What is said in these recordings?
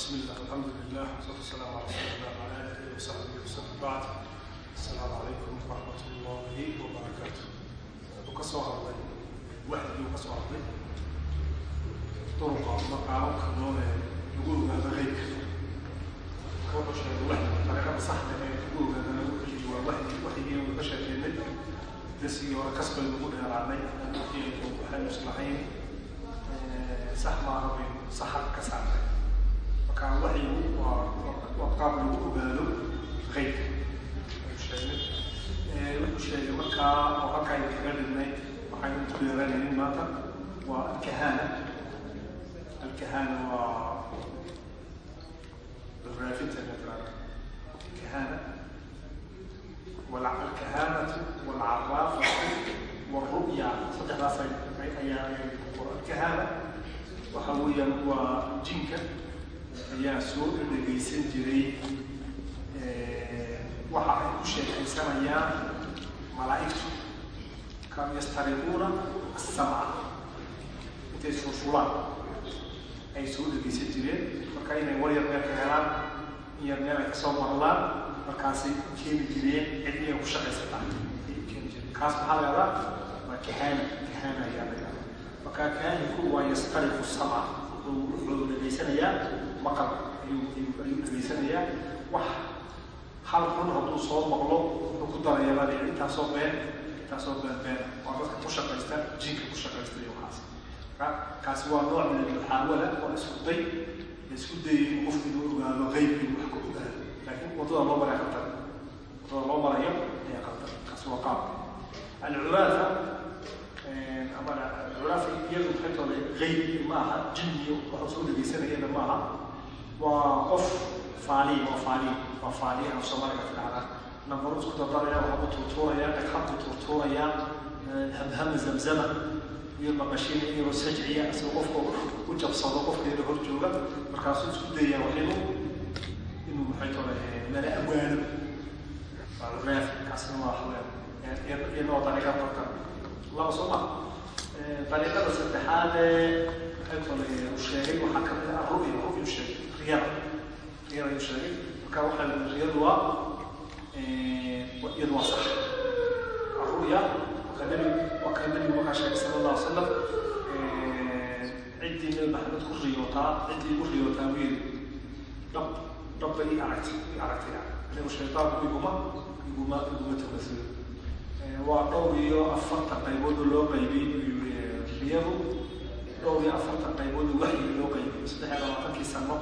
bism illah alxamdulilah wasalaatu wasalaamu ala rasuulillah wala aalihi wasaxbihi wasallam bacd assalaamu calaykum waraxmat ullahi wabarakaatu wuxuu ka soo hadlay waxdigii uu ka soo hadlay duruqa maqaababka noone lagu ogaado qeybka ka wuxuu sheegay waxdi dariiqada saxda ee lagu ogaadana wuxuu waa waxdi waxdigii uu ka sheekeynay dasigii hore kasbay lagu dheeraanay aan wixii waxaan islahayn sax maaha baynu saxad ka saarnay markaa wacyigu waa qaab lagu ogaado qeybka wuxuu sheegay markaa oo halkaan kaga dhibnay waxaan ku yeelanaynin maanta waa alkahana alkahana waa rafinta afraada kahana alkahanatu walcaraafatu walru'ya saddexdaas ayaa ku qora alkahana waxa weeyaan waa jinka ayaa soo dhegaysan jiray waxa ay ku sheekaysanayaan malaa'igtu. Kam yastariquuna asamca intay shushulaan ay soo dhegaysan jireen. Marka inay war yar meel ka helaan in yar meel ay ka soo maqlaan markaasay keeni jireen cid inay ku shaqaysataa kaas maxaa la yahdaa waa kahana kahana ayaa la yahdaa marka kahaninku waa yastariqu samca wuxuu dhegaysanayaa maqal ayuu dhegaysanayaa wax hal run hadduu soo maqlo wuxuu ku daraya baa layidhi intaasoo been intaasoo been been waa dadka ku shaqaysta jinka ku shaqaysta iyo waxaas kaasi waa nooc min almuxaawala waa isku day la isku dayay qofku inuu ogaado qeyb inuu wax ka ogaado. Laakiin waddada loo maraya qaldan waddada loo marayo ayaa qaldan kaasi waa qaab. Alculaada ama alculaada iyadu maxay toole qeyb ma aha. Jinniyo waxa soo dhegaysanayana ma aha waa qof faali waa faali waa faali aan soomaaliga ka dhacda nambaru isku dardaraya waxabu tuurtuuraya dhagxabtu tuurtuuraya hamhama zamzama. Iyo maqashiina iyagoo sajciya isagoo qofka u jabsado qofkeeda hor jooga markaasuu isku dayaya waxiinu inuu maxay tole lala awaano waa reef kaasina waa haween iyadna waa dariiqa dadka laba soo ma dariiqada saddexaad maxay tole uu sheegay waxaa ka mid ah ru'ya ru'yu sheegay riyada ayuu sheegay marka waxaa la riyadu waa iyadu waa sax aruya waa ka nabigu markaa sheegay sala allah alay salam ciddii nabi maxamed ku riyootaa ciddii igu riyootaa wiil dhab dhabba ii aragtay ii aragtay inuu shaytaanku iguma iguma iguma tabasiro waa dhowr iyo afarta qayboodu loo qaybay inuu yiri riyadu dhowr iyo afarta qayboodu waxyiga loo qaybay saddex iyo labaatankii sano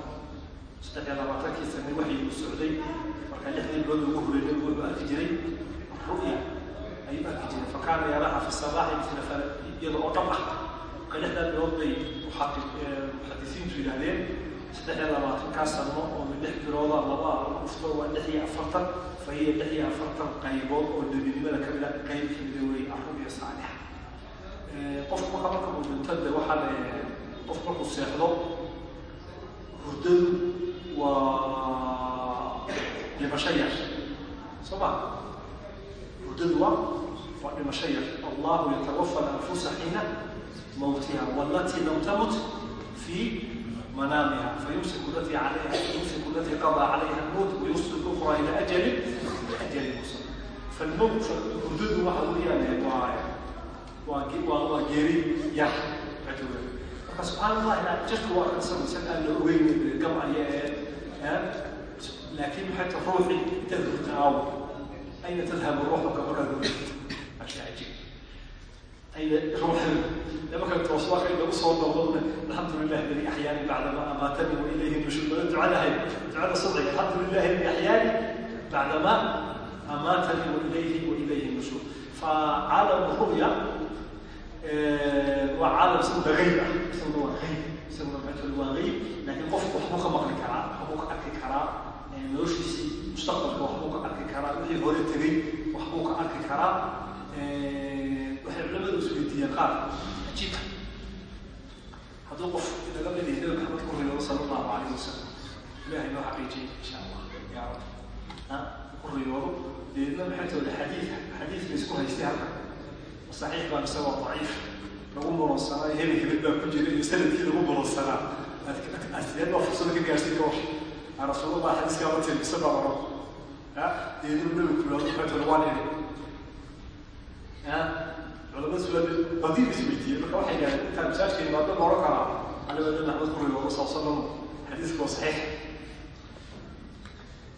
saddex iyo labaatantii sane waxay u socday markaa lixdii bilood ugu huray nabigu inuu arki jiray ru'ya ayuu arki jiray fa kaana yaraha fi sabaaxi misla iyada oo dhab ah marka lixdaa bilood bay muxadisiintu yidhaahdeen saddex iyo labaatankaa sano oo lix bilooda laba ufto waa lix iyo afartan fa hiya lix iyo afartan qaybood oo nebinimada ka mid a qayb kamida wey arru'ya saalixa qofku marka marka uu dhinto de waxaa le qof markuu seexdo hurdadu waa dhimasho yar soo ma hurdadu waa waa dhimasho yar allahu yatawafa lanfusa xiina mawtiha walatii lam tamut fi manaamiha fayumsiku latii alayha fayumsiku latii qadaa calayha almowt wayursil ukra ila ajali ajali musa falmowt hurdadu waxa weeyaan waa waa waa geeri yar marka subxaan allah jirku waa kansan isaga aan la ogeyn gabcaya ee لكن حتى روحي تذهب تعاون أين تذهب الروح كبر أشياء عجيب أين روح لما كانت توصلك إلى أصول نظن الحمد لله الذي أحياني بعدما أماتني وإليه النشور دعاء لها دعاء صدق الحمد لله الذي أحياني بعدما أماتني وإليه وإليه النشور فعالم الرؤيا وعالم سنة غيبة isaguna rajul waaqi laakiin qofku waxbuu ka maqli karaa waxbuu ka arki karaa noloshiisii mustaqbalka waxbuu ka arki karaa wixii hore tegay waxbuu ka arki karaa waxay culamadu isweydiiyeen qaar ajiibka hadduu qof laga mid yahay nabi maxamed ku riyodo sala allahu calayhi wasalam ilahay noo xaqiijiyay insha allah ya rab ku riyoodo deedna maxay tooda xadiid xadiid la isku haystay halka saxiix baan isagoo daciif lagu muransanaa hebel hebel baa ku jira iyo sannadkii lagu muransanaa sideed baa fursada ka gaarsiin washa rasuulullah xadiiskaa ma tirmisa baa oran deedinu nabigu kulaado maxay waa nini culamada sulaad badiil isweydiiyey marka waxay yidhahdeen intaan masaajka imaado ma oran karaa aniga nabi maxamed ku riwoodo sal salam xadiiska waa saxiix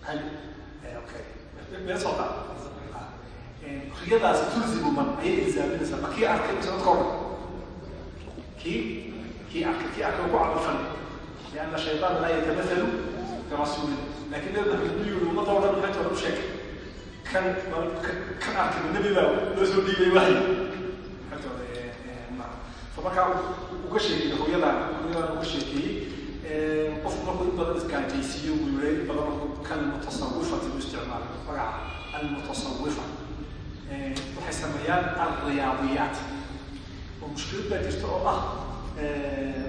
hal okay meel socda riyadaas tulzimu man ayay ilzaaminaysaa ma kii arkay mise dadka odhan kii kii arkay kii arkay ku camalfal lianna shaytaan laa yatamahalu birasuuli laakiin nabi maxamed buu yiri ummadda oo dhan maxay toona u sheegay kan kan arkay nabi baa loo soo dhiibay waxay maxay toona fa markaa uga sheegay hooyadan hooyadan uga sheekeeyey qofku markuu in badan isgaajaysiiyo buu yiri in badan markuu kan mutasawifati u isticmaalo magaca almutasawifa waxay sameeyaan alriyaadiyaat oo mushkilad baa jirta oo ah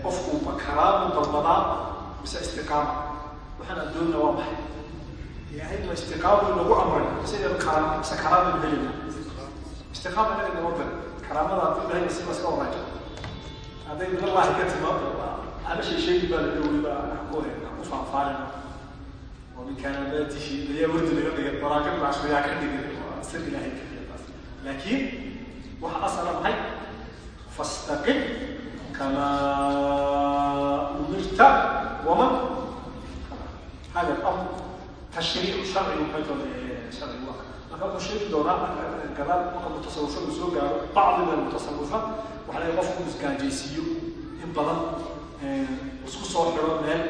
qofku ma kalaamu dalbadaa mise istiqaama waxaan addoonna waa maxay ilaahay ma istiqaamu nagu amray sida kalaam mise kalaama helina istiqaama inaga nama bar kalaamada haddii ilahay nasiiba iska waraajo hadday min allahi ka timaado hana shay sheegi baa la dhowey baa ku ku faahfaahina oo min kaanaamaatihi ayaa wardi laga fastaqim kamaa umirta waman hada amr tashriicu sharcigu sharcigu waa marka wuxuu sheegi doonaa gadaal marka mutasawufadu soo gaaro bacdiga mutasawifa waxa laga qofku isgaajaysiiyo in badan isku soo xiro meel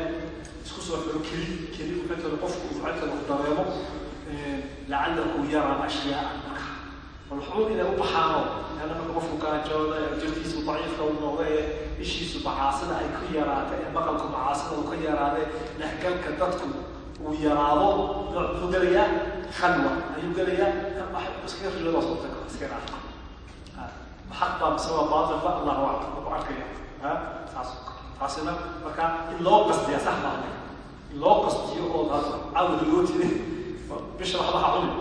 isku soo xiro keli keli maaa qofku ufcalka wax dareemo lacalahu yara ashyaaa malxuud inay u baxaano annama qofku gaajooda jawdiisu daciifka uu noqda ee ishiisu macaasida ay ku yaraatay ee maqalku macaasida uu ka yaraaday dhexgalka dadku uu yaraado muxuu gelayaa khalwa ayuu gelayaa iskaga rilada sootaka iska dhaafa ah, xaq baa misaba baatilba allahu aclam ku arkaya saas taasina marka in loo qastiya sax maaha in loo qastiyo oo taas cawda loo jiray bisha waxbaha cuni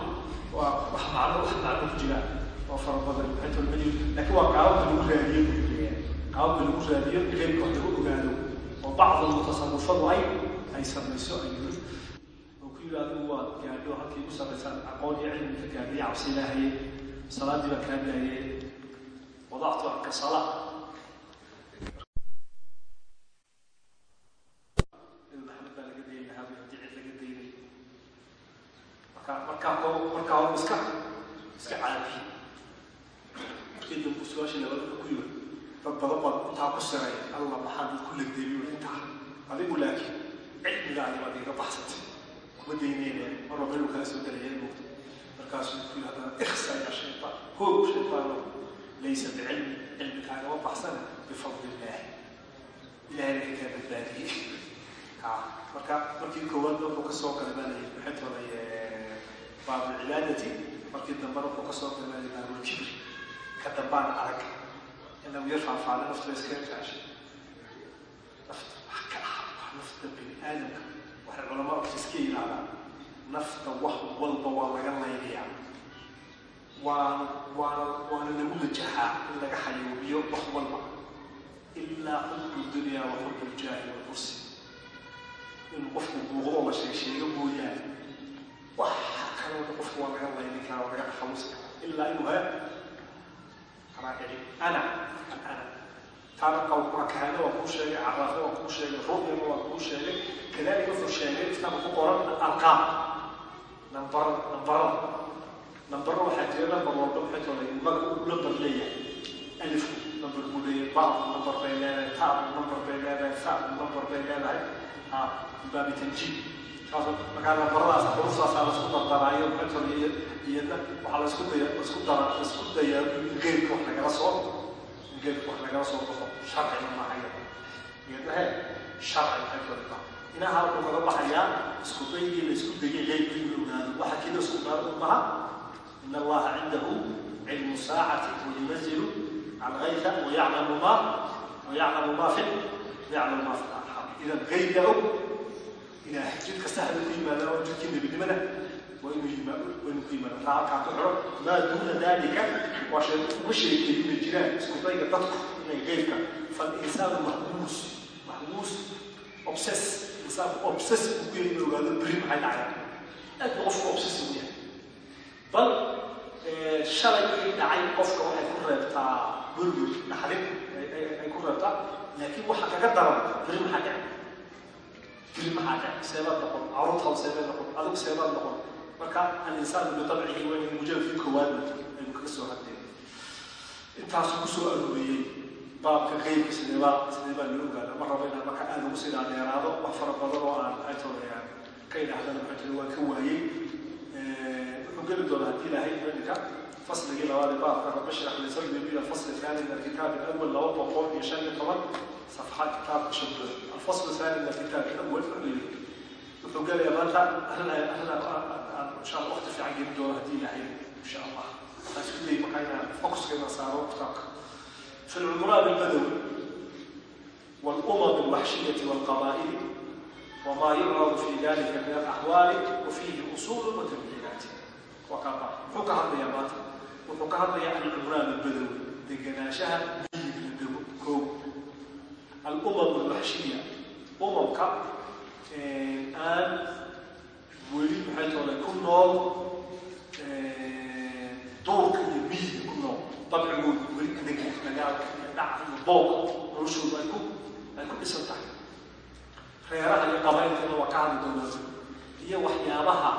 waa wax macno wax macno ku jira. Oo fara badan. Inta la majid laakiin waa qaababka lagu raadiyo. Qaababka lagu raadiyo ilayka wax lagu ogaado. Oo bacd mutasarrifadu ay ay samayso ay yiri oo ku yiraahdo waa gaadho halkii ku samaysan aqoon iyo cilmi ka gaadhay cabsi ilaahay salaadii baa kaa daayay wadactu anka salaa markaa markaa hor iska iska caabi markii dambu su'aasha labada ku yiri dad badan baa intaa ku siray alla maxaa ku legdeeyo intaa? Adigu laakiin cilmigaadi baad iga baxsatay. Kuma dayneyne marba meel kala soo gelaya moogto markaasuu ku yiri haddana ikhsa ya shaytaan hoog shaytaano laysa bicilmi cilmigaagama baxsana bifadli illaahi ilahayna ka kaa badbaadiyey marka markii koowaad wuxuu ka soo galay baa layidhi maxay baabu cibaadati markii dambena wuxuu ka soo galay baabujibr ka dambaan arag in lagu yar faafaada naftu iska yarjaash nafta wax ka ah nafta bini aadamka waxay culamada iska yidhahdaan nafta wax walba waa laga laynayaa. Waana waana waana lagu wajahaa in laga xayoobiyo wax walba. Ilaa xubbu dunyaa wa xubbu ljaahi walkursi inuu qofku buuqdo la sheeg sheego mooyaane kaloo qofku waa laga layni karaa waa laga taxamusi karaa ilaa inuu he raacili ana ana. Taana qawkuna kahane waa kuu sheegay. Caraafe waa kuu sheegay. Ru'yana waa kuu sheegay. Kadalika wuxuu sheegay kitaabka ku qoran arqaam. Nambar nambarada nambarada waxaa jira nambar walba maxay tolay magac uu nambar leeyahay. Alifku nambar buu leeyahay. Bacd nambar bay leedahay. Taab nambar bay leedahay. Fa nambar bay leedahay. Ha baabi tanjiib markaa baradaas xuruftaasaa la isku dardaraayo xotol iyo iyadna waxaa la isku daya isku dara la isku dayaa in geedka wax lagala soo in geedka wax lagala soo baxo sharciga mahaya iyadna he sharci xotolka inaha wuxuu kaga baxayaa isku daygii la isku dayay leybka inuu ogaado. Waxa kida isku ogaado maha? In allaha cindahu cilmu saacati wayunazilu alghaytha wayaclamu ma wayaclamu ma fi yaclamu ma fi idan gayga og inaa jid kasta hadal ku yimaadaan oo jidkii nebinimana waa inuu ku yimaado raacalkaa ku xidho maa duuna daalika waa shay uga sheekeeyina jiraan isku dayga dadku inay qeybka falinsaanu mahmuus mahmuus obses insaanku obses ugu yahay inuu ogaado beri maxay dhacayaan aad buu qofku obses ugu yahay bal shalay ay dhacay qofka waxay ku reebtaa welwel dhaxlin ay ku reebtaa laakiin waxa kaga daran beri maxay dhacay beri maxaa dhacay seebaad noqon carruurtaada seebaad noqon adigu seebaad noqon. Marka alinsaanu bitabcihi waa inay mujalladkii koowaadna aynu kaga soo hadleen intaasuu ku soo arooriyey baabka qeybka sideebaa sideebaa loo ogaada ma rabo inaan marka aada ugu sidaa dheeraado wax fara badan oo aan aytooda ka idhaahdana maxaa jira waan ka waayey wuxuu geli doonaa haddii ilaahay iminka fasligii labaad ee baabka rabbi shrax li sadri bila fasli thani min alkitaab alawal laba boqol iyo shan iyo toban safxa kitaabka shabda alfasl thani min alkitaab alawal wuxuu yidhi wuxuu gelayaa maanta arrin arrin aan insha allah waqti fiican geli doono haddii ilaahay insha allah waxaan isku dayay markaa inaan focuska inaan saaro kitaabka في العمران البدوي والأمم الوحشية والقبائل وما يعرض في ذلك من الأحوال وفيه أصول وتمثيلات وكما حكى هذا يا wuxuu ka hadlayaa alcumraan albadowi deganaanshaha miyiga dego koob alumam alwaxshiya umamka aan weli maxay tooday? Ku nool duurka iyo miyiga ku nool. Dabcigooda weli adega dagaalka iyo dhaca iyo boolka noloshooda ay ku ay ku dhisan tahay. Reeraha iyo qabaylkana waa ka hadli doonaa iyo waxyaabaha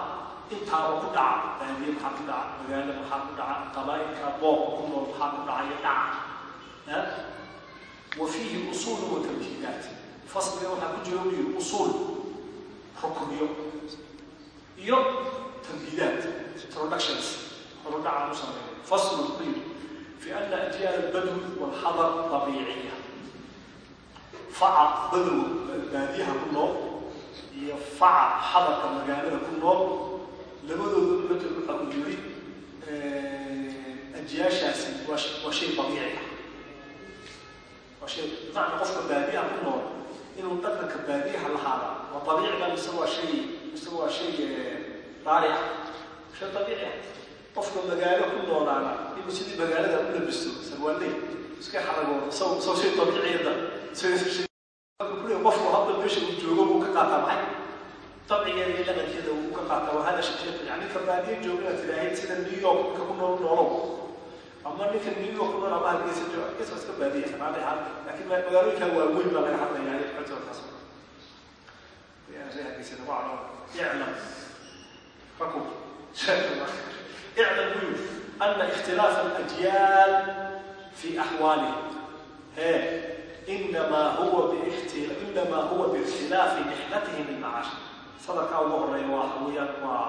intaaba ku dhaca baadiye maxaa ku dhaca magaalo maxaa ku dhaca qabaa'ilka boobka ku nool maxaa ku dhacaya dhaca wa fiihi usuulu wa tamkiidaat fasliga waxaa ku jira uyihi usuul rukniyo iyo tamkiidaat introductions horudhaca u sameeya faslu ku yidhi fi ana ajyaal albadwi walxadar dabiiciya faca badwa baadiyaha ku nool iyo faca xadarka magaalada ku nool labadooda matalu waxa uu yidhi ajiyaashaasi waa shay dabiici ah waa shay bimacna qofka baadiaha ku nool inuu dhaqanka baadiaha lahaada waa dabiiciba mise waa shay mise waa shay raari ah shay dabiici ah qofka magaalo ku noolaana inuu sidii magaalada u labisto sarwaaley iska xaragoodo isaw isaw shay dabiiciyada qofku hadda meesha uu joogo buu ka qaataa maxay dabcigeeda iyo dhaqankeeda uu ka qaataa waa hada shaqeeq yani ninka baadiye jooga inaad tidhaahid sida new york ninka ku nool noolow ama ninka new york nool ama hargeysa jooga hargeysa iska baadiye sanaale ahaan laakiin magaalooyinka waaweyn baa laga hadlayaa iyo xojookaas hargeysa dabacno iclam fakub sadaqaa ugu horreeya waa weyaan waa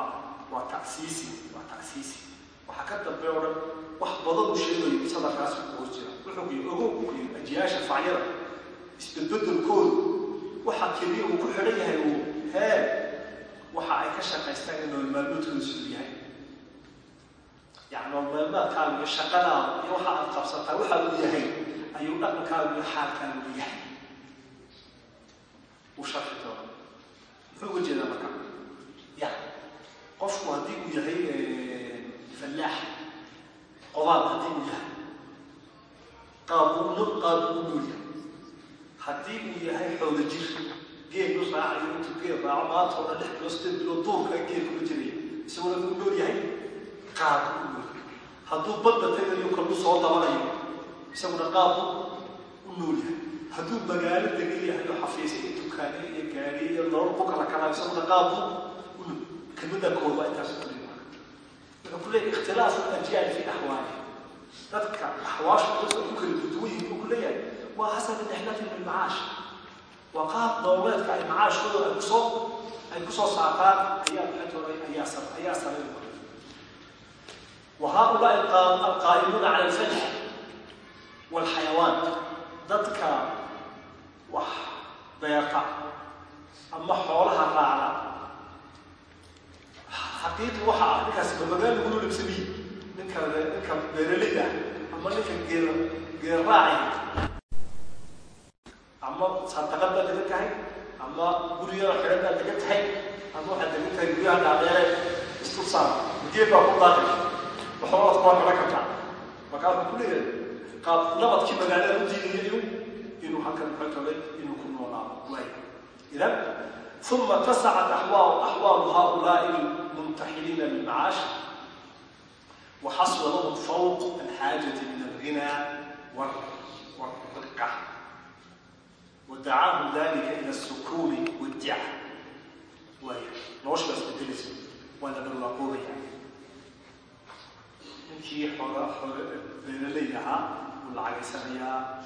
waa tacsiisi waa tacsiisi waxaa ka dambeey o dhan wax badan u sheegayo sadaqaas hoos jira wuxuu kuyi ogowkukuyi ajiyaasha facyada isbedbedelkooda waxaa keliya uu ku xidhan yahay uu hee waxa ay ka shaqaystaan in noolmaalmoodkoosu yahay. Yani noolmaalmaadkaagu iyo shaqadaada iyo waxa aad qabsataa waxaa uu yahay ayuu dhaqankaagu iyo xaalkaagu yahay. U sharfi doona ma marka. Ya qofku haddii uu yahay fallaax qobaal haddii uu yahay qaabuuno qaabuun u yahay. Haddii uu yahay xooga jir geed u raacayo intuu geed raaco maantoo lix bilo sideed biloo duurka geed kuga jiraya isaguna ku nool yahay qaabu u nool hadduu badda tagayo kallu soo dabanayo isaguna qaabu u nool yahay hadduu magaalo degan yahay oo xafiisya iyo dukaane iyo gaari iyo nolol ku kala kalaa isaguna qaabku u nool kamida kooba intaas ku dhima wuxuu ku leeyahay ikhtilaafu ajyaal fi axwaali dadka axwaasha dadka ku kala duwan yihiin wuxuu ku leeyahay waa xasab nixlatin bilmacaash waa qaab nololeedka ay macaashkooda ay kusoo ay kusoo saartaan ayaa maxay ayaa sar ayaa saray وهؤلاء القائمون على الفلح والحيوان wax deeqa ama xoolaha raacda. Xaqiiqi waxa ah ninkaasi babagaal lagula libsamiyi ninka ninka beeralid ama ninka geel geerraaci ama sadaqad baad degan tahay ama guriyada xidhan baad tahay ama waxaad degan tahay guryaha dhaadheere istursaam geel baa ku daaqi waxoogaad kula kalan kartaa markaasuu ku leeyahay qaab nabadkii magaalada u diinaya iyu inuu halkan ka tagay inuu ku noonaado waay idan uma tasacat axwaalu haulaai muntaxiliina lilmacaash waxaswa lahum fawq alxaajati min alghinaa wariqa wadacaahum dalika ila sukuuni wadica waay noloshaas bedelaysa waa la barwaaqoobaya ninkii beeraley ahaa uu lacagaysanayaa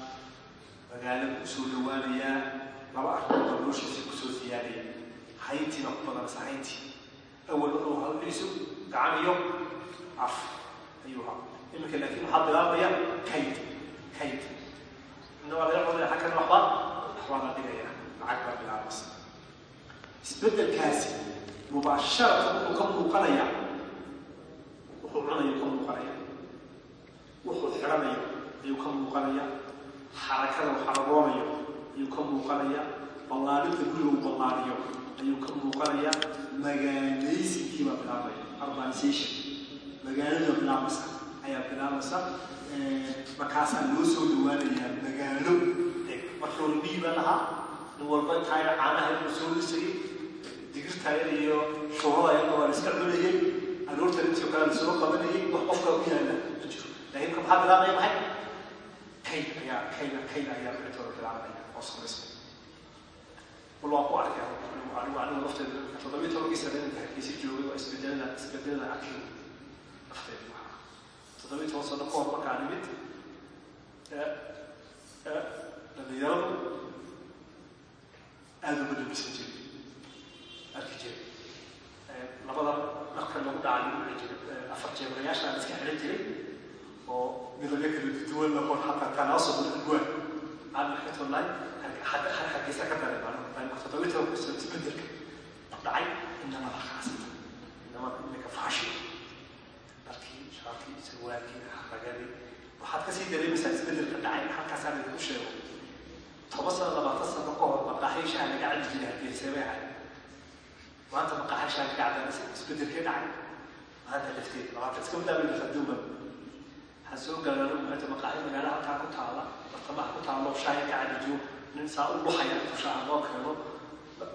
magaalada ku soo dhawaanayaa laba arrimood oo noloshiisa ku soo siyaadaya hayntiina ku badanaysa hayntii. Awal wuxuu hadlayso gacan iyo af ayuu ahaa. Iminka laakiin waxaa bilaabaya kayd kayd. Ina laga qodaya xagkan waxba waxbaa la dhigaya lacag baa bilaabaysa isbeddelkaasi mubaasharatan wuxuu ka muuqanaya wuxuu cunayo ka muuqanaya. Wuxuu xidhanayo ayuu ka muuqanaya xarakada uu xaragoonayo ayuu ka muuqanaya ballaadhinta guriga uu ballaadhiyo ayuu ka muuqanaya magaalaysinkii baa bilaabaya urbanization. Magaalada bilaabaysa ayaa bilaabaysa markaasaa loo soo dhawaanayaa magaalo. Markii hore miyi baa lahaa nin walba taayar caanaha inuu soo lisayay digirtaaya iyo shuurada waa la iska cunayay aroorta intii kale la soo qabanayay wax qofka u yaalla ma jiro. Laakiin ka maxaa bilaabaya maxay kayd ayaa kayda kayda ayaa intooda bilaabaya oo samaysmay bal waa ku arkay anigu anigu lafteeda toddobiyi tobankii sane inta hargeysa joogay waa isbedelada isbedelada arkay lafteeda waxaa toddobiyi toban sano kahor markaa nimid dhalinyaradu aada uma dhabisan jiray arki jiray labada dharka lagu dhacay jiray afar jeebarayaasha la iska xidhan jiray oo midabyo kala duwan noqon xataa tanaasub alwaan aan tolnay xagga xaggiisa ka sano isbeddelka dhacay inama la khaasata inama iminka faashi dharkii shaarkii sarwaalkii ragadii waxaad ka sii dareemaysaa isbeddelka dhacay halkaasaa lagu sheego. Toban sano labaatan sano ka hor maqaaxiishaha laga cabi jiray hargeyseebay ahay maanta maqaaxiishaha laga cabanaysa isbedelkee dhacay. Maanta lafteed labaatan iska bilaabay lafaduuba waxaa soo gaaraan maanta maqaaxi magaala halkaa ku taala bartamaha ku taalo shaahi ka cabi jiro nin saa u dhuxaya shaaha loo keeno.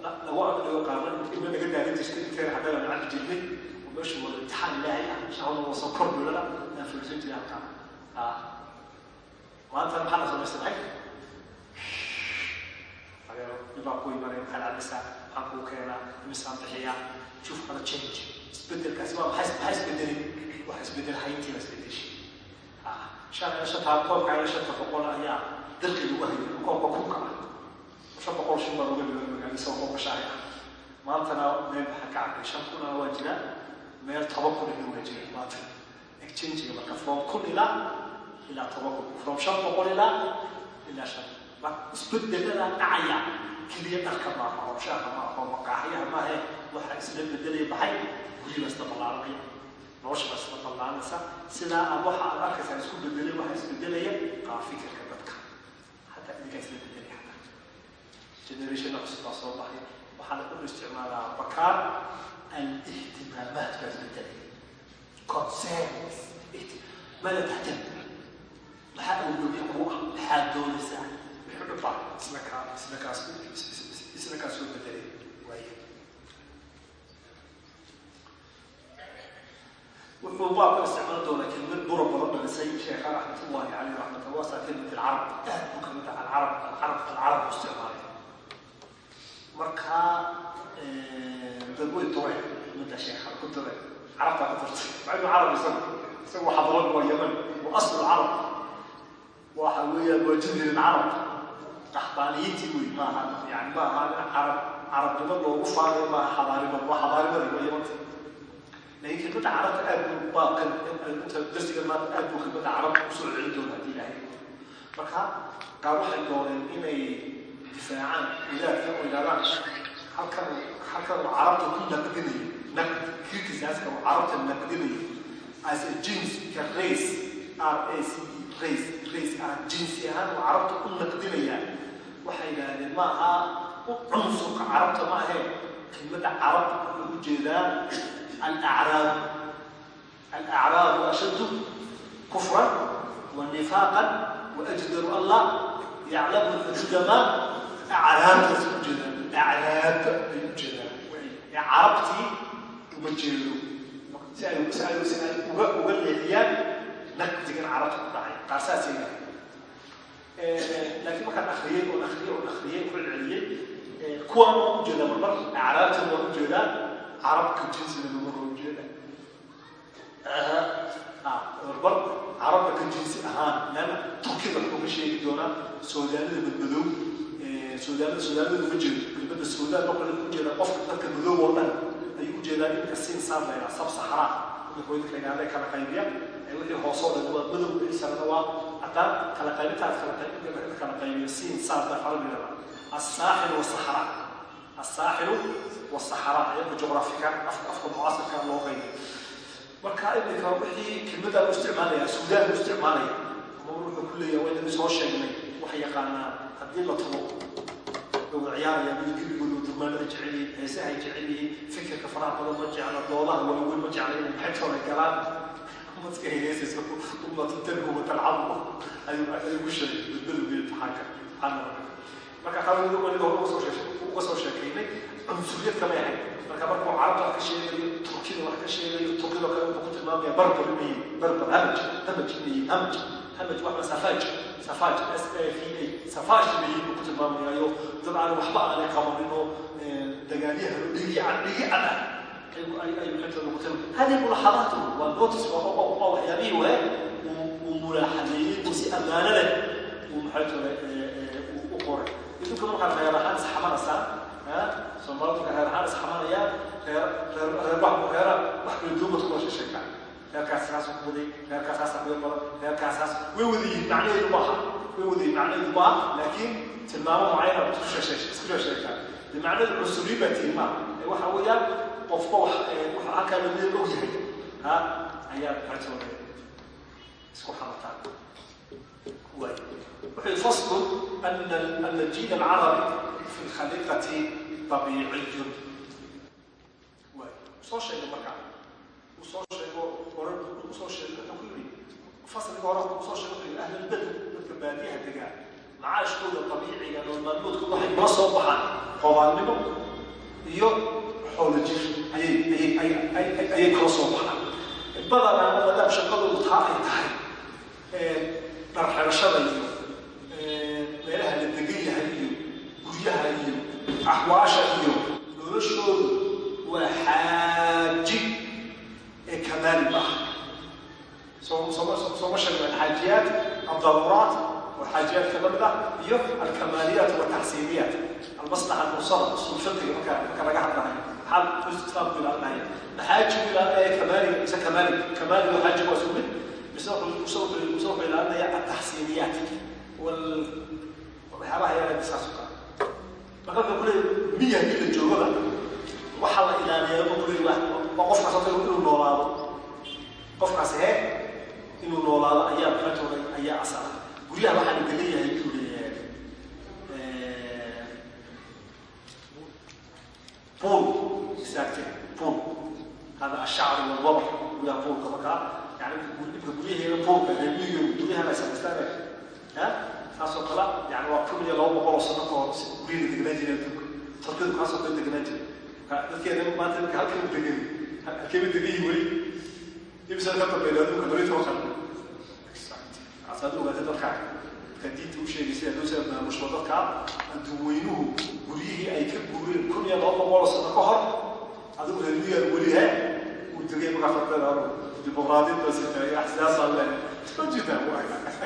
Lagu aqriyo qaarna ilma naga daalin jirtay inteena haddana la cabi jirnay oo meeshu wada imtixaan ilaahay ah shaahuna waa soo kor bulada aan fulisan jiray halkaa maanta maxaa la samaystay maxay? Dhibaa ku imanaya maxaa dhacaysaa maxaan kuu keenaa imisaan bixiyaa shuf hada change. Isbedelkaasi waa maxaa isbedelay wax isbeddel hayntii la isbedeshay shan shantaa koobka iyo shanta boqol ayaa dalkii lagu hayay koobka kunka ah shan boqol shan baa laga dhigo magaalisa oo koobka shaahi ah maantana meel waxaa ka cabay shan kunana waa jira meel toban kun ina waa jira maanta exchange marka from kun ilaa ilaa toban kun from shan boqol ilaa ilaa shan isbedelada dhacaya keliya dharka maaha oo shaaha maaha oo maqaaxiyaha maahe waxaa isla bedelaya baxay guriga isla ballaaranaya nolosha baa isla ballaanaysa sidaa aan waxa aan arkaysaa isku bedelay waxaa isbedelaya qaab fikirka dadka. Hataa idinkaa isla bedelaya hataa generathonna cusub baa soo baxay. Waxaana u isticmaalaa bakaar alihtimaamaadka isbedelaya concerns mala tahtan maxaa awloobiya kuu ah maxaad doonaysaa. Muxuu dhubaa isla kaa isla kaas isla kaa soo bedelay wuxuu baabka isticmaali doonaa kelmad bura badan dhalisay sheekha raxmatullahi caleyh raxmata waasa kelmat alcarab aad buu ka mid ah alcarab alcarab alcarab u isticmaalay. Marka dadwey dure midda sheekha ku dure carabtaa ku dirtay macnu carab isagu isagu xadalan waa yaman wa aslu alcarab waxa weeyaan waa jazir alcarab qaxbaaniyiintii wey maaha yani ma aha nin carab carabnimo loogu faanayo maaha xadaarimo waa xadaarimadii waa yamanta laakiin kelmadda carabta aad darsiga maanta aad buu kelmadda carabta u soo celin doona haddii ilaahay marka qaar waxay dooneen inay difaacaan wadaadka oo yidhahdaan halkan halkan uu carabta ku naqdinayo naqd criticiska uu carabta naqdinayo as a jeans ka race r a c e race race ah jinsi ahaan uu carabta u naqdinayaa waxay yidhaahdeen ma aha cunsurka carabta ma aheen kelmadda carab wuxuu u jeedaa alacraab alacraabu ashaddu kufran ونفاقا واجدر الله يعلم حدود ما اعلام تسجد acraab ayuu ujeedaa ee carabtii uma jeedo si ay si ay si ay uga uga leexiyaan naqdigan carabta ku dhacay qaar saasay leeyihin laakiin markaan akriyey oon akriyey oon akriyey ku celceliyey kuwaan waan ujeedaa marmar acraabtan waan ujeedaa carabka jinsiga lagu hojeeda bal carabka ka jinsi ahaan leanna turkida waxuma sheegi doonaa soodaanida badbadow soodaanida soodaanida uma jeedo kelmada soodaan boqol ku jeedaa qofka dadka madow oo dhan ayuu u jeedaa in kasiin saan laydhaa sab saxraa madaxweyne kagaale kala qaybiya wixii hoosoo dhan waa madow ay sarna waa cadaan kala qaybintaas kala qaybinta kala qaybiya siin saan baa fara laydhadaa assaaxir wasaxraa asaaxiru wasaxaraan ayagoo juqraafikaan afka mucaasirkaa loo qayday marka imika wixii kelmaddaa loo isticmaalaya suudaan loo isticmaalaya ama wuxuu ku leeyaha waa inami soo sheegnay wax yaqaanaa haddii la tumo lagu ciyaaraya midkiligoodu durmaanada jecel yihiin heesahay jecel yihiin fikirka faraha badan ma jecla doodaha waaweyn ma jecla inay maxaytooda galaan madka heesaysa umatu tanhu watalcabu ayuu ku sheegay badbadugeed xaaka subxaana rabbika marka waniga hore uga soo sheekaynay cunsuriyad kama ahayn. Marka markuu carabta ka sheegayo turkida wax ka sheegayo turkida kale wuxuu ku tilmaamaya barbar inay barbar hamaj hamaj inay hamaj hamaj wax safaaj safaaj s a v a safaaj inay ku tilmaamayayo dad aan waxba aanay qabanin oo dagaalyahan dhigi cad dhigi cad ah. Ayuu xintooda ku tilmaamay hadi mulaxadaatu waa notice waa waxyaabihii waye uu mulaaxadeeyey uu si ammaano leh uu maxaytooda u qoray idinka markaad reer ahaan isxamanaysaa soomaalida markaa reer ahaan isxamanaya reer reer reer wax kala duumad kula sheekaa reerkaas saas ku waday reerkaas saas ku badan reerkaas saas way wada yihiin macnaheedu maaha way wada yihiin macnaheedu maaha laakiin tilmaamo mucayana isku isku sheesheekaa bimacnada cusuri baa tihin maaha waxa weeyaan qofka wax waxa halkaa lamida og yahay ha ayaa maxaytooda isku xamataan waay وحي فصل أن أن الجيل العربي في الخليقة طبيعي وصو شيء مركع وصو شيء ورد وصو شيء تقولي فصل ورد وصو شيء أهل البدو مثل بادية دقاء معاش كل طبيعي أنه المنبوط كل واحد ما صبحا قوان منه يو حول الجيش أي أي أي أي أي أي كل صبحا بدل أن أنا بشكل متحقق تحي darxelashada iyo meelaha biyaha iyo axwaasha iyo noloshoodu waa xaaji ee kamaali ma aha sooma sheegna alxaajiyaat aldaruuraat waa xaajiyaadka la mid ah iyo alkamaaliyaat wataxsiiniyaat almaslaxa nursada usul fiqiga marka marka laga hadlayo. Maxaa islaamku ilaalinaya maxaajigu ilaalinaya kamaaliga mise kamaaliga kamaaliga xaajigu waa isku mid. Mise wuxuu ilaalinaya altaxsiiniyaat waxyaabaha yaalaysaas u kale maqalka kule miya ila joogaba waxaa la. Ilaaliyaaba kule waa qofkaas ota inuu noolaado. Qofkaas he inuu noolaado ayaa maratooda ayaa asala guryaha waxaa la deganayahay inuu leeyahay buul istaagte buul hada ashacri walwabr guryaha buulka markaa yani dhibka guryaheeda buulka miyiga guryaha la samaystaan kaasoo kale yani waa kun iyo laba boqoloo sano oo guriyada degnaa jireen dadku. Turkiyadu kaasoo kale degnaa jiray marka dadkeena maanta imika halkama degen halkama degayi weli. Ibsan ka dambeeya adduunka dalitoo kale asaad ogaatay dadka. Dadka diinta u sheegaysa hadduu sida barnaamijko dadka. Adduuweynuhu guryihii ay ka guureen kun iyo laba boqoloo sano ka hor adigu reermiyaa weliha uu degay markaa fardeeda dimuqraadiyadda sita iyo axsiyaasa leh isma jirtaa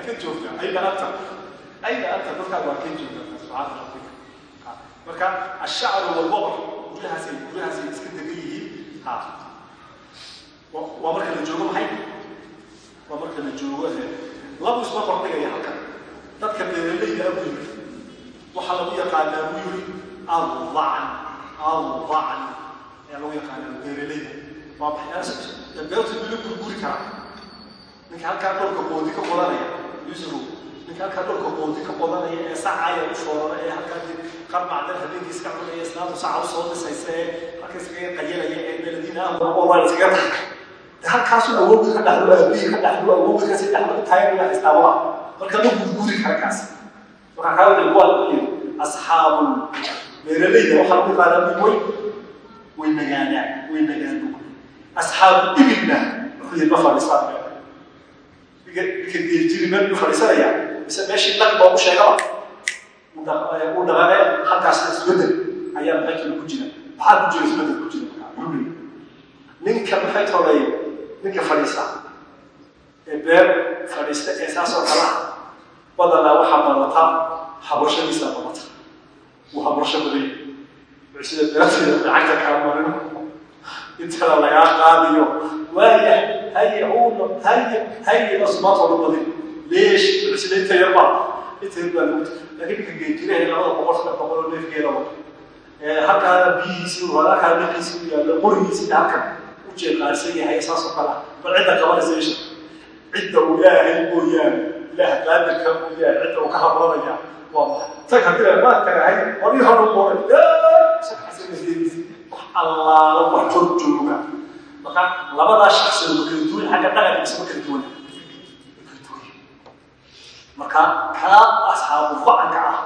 ka joogta ayda hata ayna anta dadkaa waa ka joogtaa subxaana rabbika marka ashacru walwadac guryahaasay guryahaasay iska degan yihiin ha waa marka la joogo maxay waa marka la joogo labu isma kordhigaya halkan dadka beeralayda abu yiri waxaa lagu yaqaanaa buu yiri aldacan aldacan ayaa lagu yaqaanaa beeralayda waa maxay beertu bila gurguri karaa ninka halkaa dhulka qoodi ka qodanaya yusufu ninka halkaa dhulka qoodi ka qodanaya ee sacaya u shoorana ee halkaa qarmacdan habeenkii iska cunaya islaamtu saca u soo dhisaysa ee halka iskaga qayalaya ee beladiina ah iskaga taxka halkaasu awoodda ka dhaxlo aabihii ka dhaxlo awoodda kasi dhaxlo taayana istaabada marka ma gurguri kara kaas marka kaa wuxuu waa yiri asxaabu beeralayda waxaa lagu yaqaanaa way way nagaadaan way nagaan buu asxaabu ibilna wuxuu yidhi ma fadhiistaan ninka geeljiri meel buu fadhiisanaya mise meeshii nag loogu sheegaba uu dhaqaaqee halkaas isbeddel ayaa maxay kale ku jira maxaa ku jira isbeddel ku jira ninka maxay tolay ninka fadhiista ee beer fadhiista ee saasoo kale ah badanaa waxaa badata habarshadiisa badata uu habarsho baday sida beerteeda lacagta kaa marino intana lagaa qaadiyo waaya haye uno haye haye asmaatooda badin leesh sida inta yar baa inta yar baa lagu laakiin ninka geejiraha labada boqol saddex boqol oo neefgeeda wato halkaana biyihiisii halkaa biyihiisii u yaallo qorigiisii halkan u jeeqaarsan yahay saasoo kale ah bal cidda qabanaysa isha cidda uu ilaahay mooyaane ilaah qaadirka mooyaane cidda. uu ka habranaya waa maxay tag haddii maa tagahay warii hore u qoray allaala wax shaksi ma kala duwan xagga dhaqanka isma kala duwan markaa kaa asxaabu facanka ah.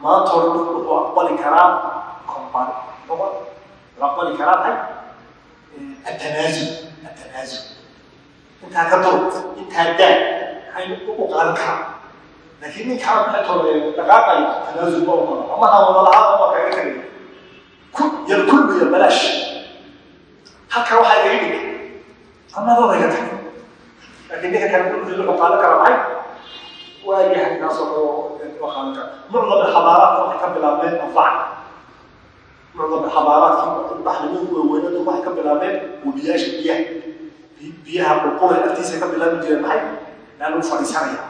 Maanta hore dhuf wuxuu aqbali karaa comban bobol wuxuu aqbali karaa maay eh, atanaasul atanaasul intaa ka dul intaa daa maxay ugu qaadan karaa. Laakiin ninkaa maxay dhaqaaqayo tanaasul ma ogola ama hawadalahaa ma kaga tagay. Ku yal kulmiyo balaash. Halkaa waxaa laga dhigay anadooda tagay laakiin ninka kale kulmidii qaadan karaa maxay waayahay kaas aanka mucdam alxabaaraadka waxay ka bilaabeen anfaca mucdam alxabaaraadkii baxnimadu waaweynadu waxay ka bilaabeen webiyaasha biyaha biyaha qulqulay aftiisa ka bilaabi jireen maxay? Laanu fadhiisanaya.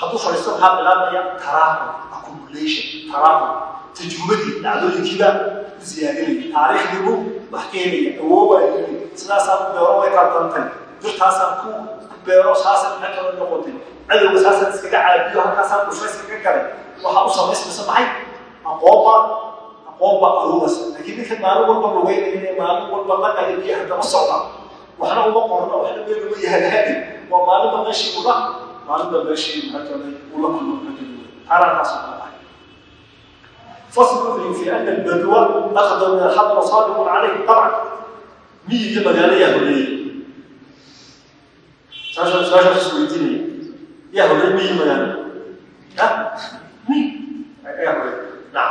Hadduu fadhiisto maxaa bilaabaya? Taraaqul accumulation taraaqul tajrubadii dhacdooyinkiiba u ziyaadanaya taariikhdii buu wax ka helaya awoowaa sidaasaan beero way ka dantay birtaasaan ku beero saasan ina kala noqotay cadowga saasan iskaga caabiyo halkaasaan bushayska ka galay. Waxaa u samaysmaysa maxay aqoonba aqoonba aruuras laakiin ninkan maalin walba lugeynaya inay maalin walba laqalibiyo haddama socda. Waxna uma qorno waxna meel uma yahalhaadi waa maalinba meeshii ula maalinba meeshii mahajalay ula kulmo mahajalay xaaraankaas oo kale fasbir fi ana albadwa aqdar min alxadra saadiqun calayhi dabcan miyiga magaalayaa horeeyay noloshaas is weydiinaya yaa horay ma yimaadaan yaa horay nacam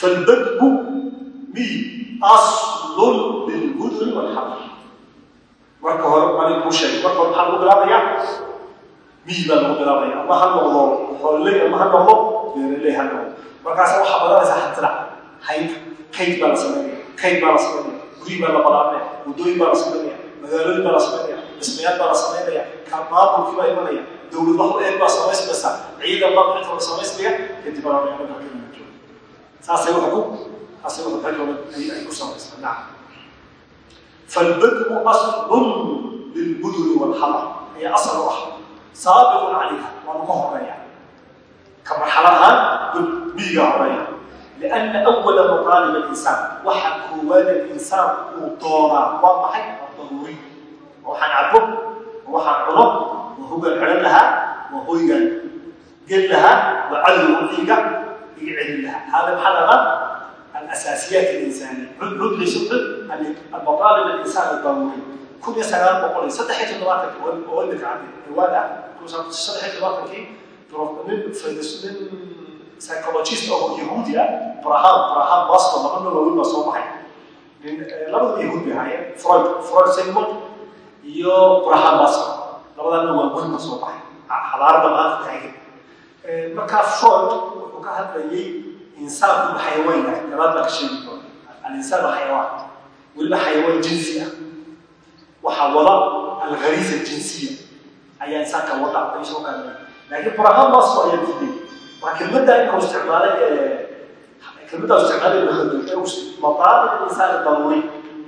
falbadbu miy aslun lilgudri walxabl marka hore ani kuu sheegay marka hore maxaa lagu bilaabayaa miy baa lagu bilaabaya ama ha noqdo xooley ama ha noqdo beeraley ha noqdo markaasa waxaa badanaysaa hatirac hayd kayd baa la sameynaya kayd baa la sameynaya guri baa la balaamaya waddooyin baa la sameynaya magaalooyin baa la sameynaya dhismayaal baa la samaynaya maamulkii baa imanaya dowladlahu eeg baa samaysmaysa ciidan baa inta la samaysmaya kadib baa meelada ka yimid jooga saasay wax ku saasay wax xajooda ay ku samaysaa nacam falbadru aslun lilbuduri walhala ayaa asal u ah. Saabiqun calayha. Waanu ka horreeya. Ka marxaladahaan miyiga horreeya. Lianna awala maqaalib alinsaan waxa koowaada insaan uu doonaa oo waxaan cabo oo waxaan cuno oo xidhan lahaa oo gel lahaa oo cadowga iiga celin lahaa. Hada xadaqa alasaasiyaat alinsaaniya cudcudlayso cud almataalib alinsaan adaaruuriy kun iyo sagaal boqol iyo saddex iyo toddobaatankii oo imika cadde saddex iyo toddobaatankii nin psychologist oo yahuudi ah brahan brahan masto laba nolowin baa soo baxay. Eh, Labadaba yahuud ahaayeen. Freud freud sigmund wuxuu ka hadlayay insaanku xayawaan yahay gabaad baa ka sheegi doona alinsaan waa xayawaan. Weliba xayawaan jinsi ah. Waxaa wada alghariisa jinsiya ayaa insaanka wada ay soo gaarnay laakiin burahaan maaso ayaa diiday. Waa kelmadda inka uu isticmaalay kelmadda uu isticmaalay mataalib insaani daruuri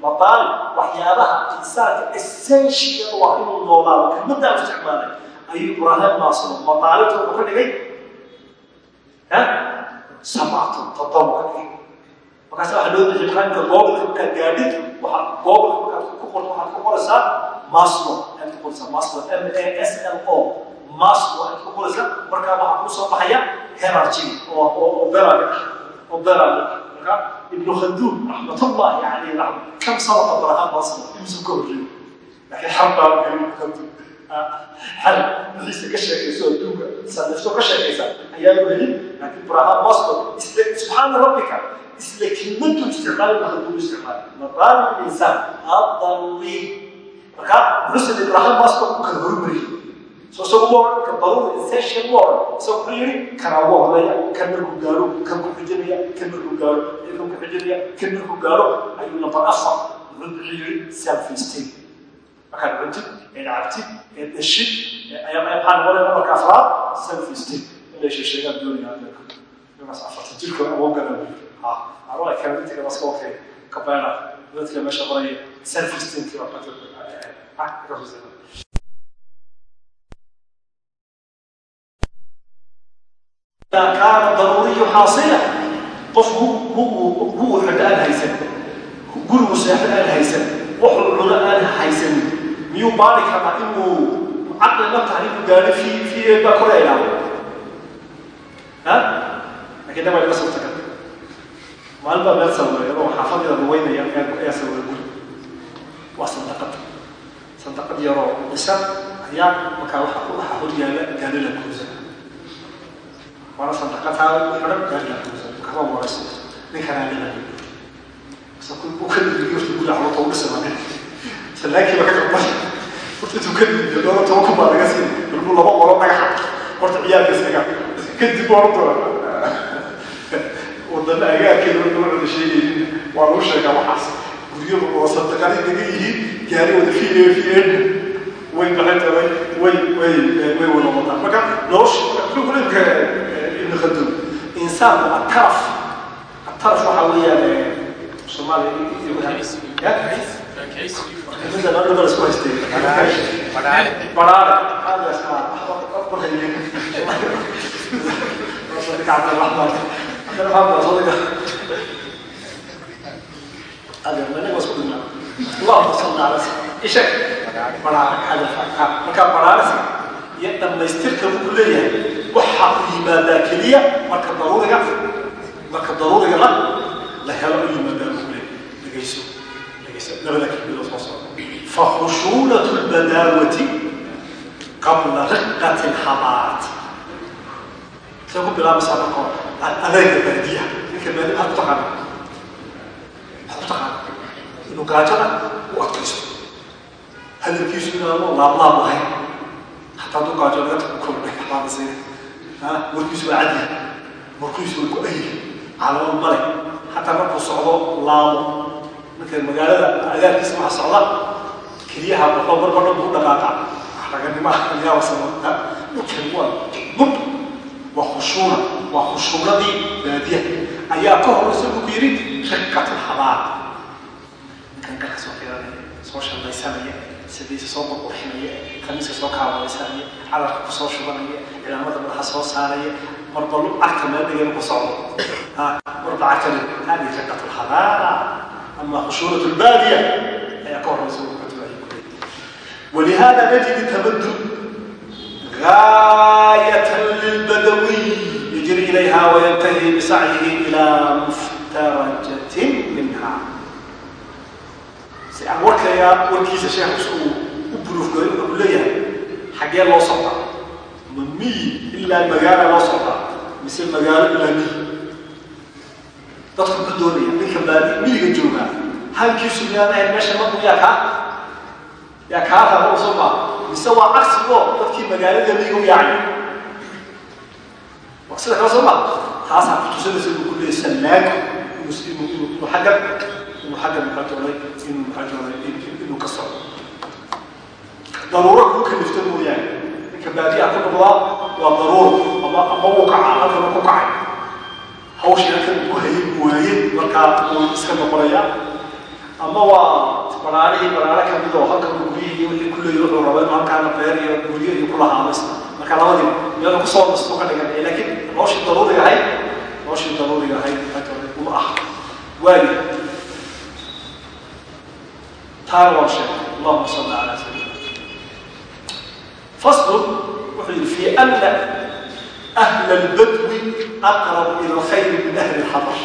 madaali waxyaabaha insaanka essential waa inuu noolaado xikmadda aan isticmaalay ayuu ibraahim maasmo madaalibta wuxuu ka dhigay samactu toddoba ka dhigay markaasa waxaa loo dejiyay xaanka goobta markaa gaadhid waxaa goobta markaad ku qorto waxaad ku qoraysaa maslo aad ku qoraysaa maslo m a s l o maslo aad ku qoraysaa markaa waxaa kuu soo baxaya hierarchy oo oo oo beraga oo beraga markaa ibnu khalduun raxmatullahi calayhi raxma kam sabaqa barahaan basra imsu ka horreeyay laakiin xar baa gari ibnu khalduun xal wixiisa ka sheekayso adduunka sanafto ka sheekaysa ayaanu helin laakiin barahaan basra isla subxaana rabbika isla kelmadu isticmaali ibnu khalduun isticmaali maqaalu linsaan addaruuri marka muxusen ibraahim basra ku kala hormariyey soo isagu daruuri essential ma odhan isagu wuxuu yidhi kana ugu horreeya kan markuu gaaro kan ku xijinaya kan markuu gaaro kan ku xijinaya kan markuu gaaro ayuu number afar wuxuu wuxuu yidhi self esteem markaad cuntid eed cabtid eed dhashid maxaa noqonaya numberka afraad self esteem in la sheesheegaan doonaya adeerka ninkaas afartan jirka awoon galan ha arwaa kala midka baska okay ka beera dadka meesha qoraya self idaa kaana daruuriyu xaasila. Qof gugu xidho aan haysan. Gurigu seexo aan haysan. Waxu cuno aan haysan. Miyuu baari karaa inuu caqli nafta anigu gaadho fi fi baa kora ilaabo ha? Laakiin dawaa laga soo taga maalin baa meel sawiray adoo xaafadida dawaynaya ayaa sawiray guri. Waa sandaqad. Sandaqad yaroo cisa ayaa markaa waxa hor yaalla gaadho la kuusa nolosha dhaqataada ku xidan beerkakaba warayso ninkanaa niman laba qolo dhagaxa horta ciyaarka kadib wadana agaarkeeda noocda sheegay waa lagu sheegaa waxaas guryadu oo sadaqada daga yihiin gaari wada fiileyo fiileena way baxeen way way way wada wadaan marka nolosha ibn khaldun insaanku ataraf ataraf waxaa weeyaan soomaaliya aaaa markaa baraarsi iyo dhammaystirka wuxuu leeyahay. Waxaa u yimaadaa keliya marka daruuriga marka daruuriga la la helo u yimaadaa wuxuu leeyahay. Dhegayso dhegayso labada kelmidoo soo socda fakhushuunat lbadaawati qabla riqati lxamaarati say ku bilaabaysaa marka adeega baadiyaha. Ninka baadiya maxaad ku taqaana maxaad ku taqaana inuu gaajada u adkayso hadalkiisu inaanu laablaab lahayn hataa aduu gaajo laga taxabaabasay warkiisu waa cadya warkiisu waa ku-ay caalamo male xataa markuu socdo laabo. Marka magaalada agaarkiisa waxa socda keliyaha waxba marbadan buu dhaqaaqa raganimo ah kaliyahawasamata dhulkeeguwa mud waa khushuuna waa khushuunadii baadiya ayaa ka hor isagu ku yidhi shirkatul xabaar ninkan garka soo qiranaya soo shallaysanaya sidiisa soo qurqurxinaya khamiiska soo kaalmaysanaya cadarka ku soo shubanaya cilaamada madaxa soo saaraya marba carka meeldhigana ku socdo. Marba carkana hadi riqat lhadaara ama khushuurat lbaadiya ayaa ka horaysa ولهذا نجد التمدد غاية للبدوي يجري إليها وينتهي بسعيه إلى مفترجة si aan warkayaa warkiisa sheekhasu uu u buruufgayo inuu leeyahay xaggee loo socdaa ma miyi ilaa magaala loo socdaa mise magaalo ilaa miyi dadku ma doonaya ninka baadi miyiga joogaa halkiisu inaanahay meesha marku yaa kaa yaa kaa rabo soo maa mise waa caqsigoo dadkii magaalada miyiga u yaacay waa sida kale soo maa taasaa kutusanaysa buu ku leeyay sallaagu muslimu inuu agga inuu xagga maxaa joolay inuu maxaa joolay inuu ka socdo daruuro kuu kalifta mooyaane. Ninka baadiyaa ku noqdaa waa daruuro ama ama uu kacaa halkan ku kacay. Hawshii halkan ku hayay waayey markaa uu iska noqonayaa. Ama waa baraarihii baraare ka mid oo halkan guryihii wixii ku leeyahay wuxuu rabaa inuu halkaana beer iyo guryo iyo ku lahaado marka labadii meel ku soo nasto ka dhigan laakiin noloshii daruuriga ahayd noloshii daruuriga ahayd uma ah waayo taana waa sheegay allahuma salli calaa sayidina faslu wuxuu yidhi fi anna ahla albadwi aqrabu ila alkhayri min ahli lxadar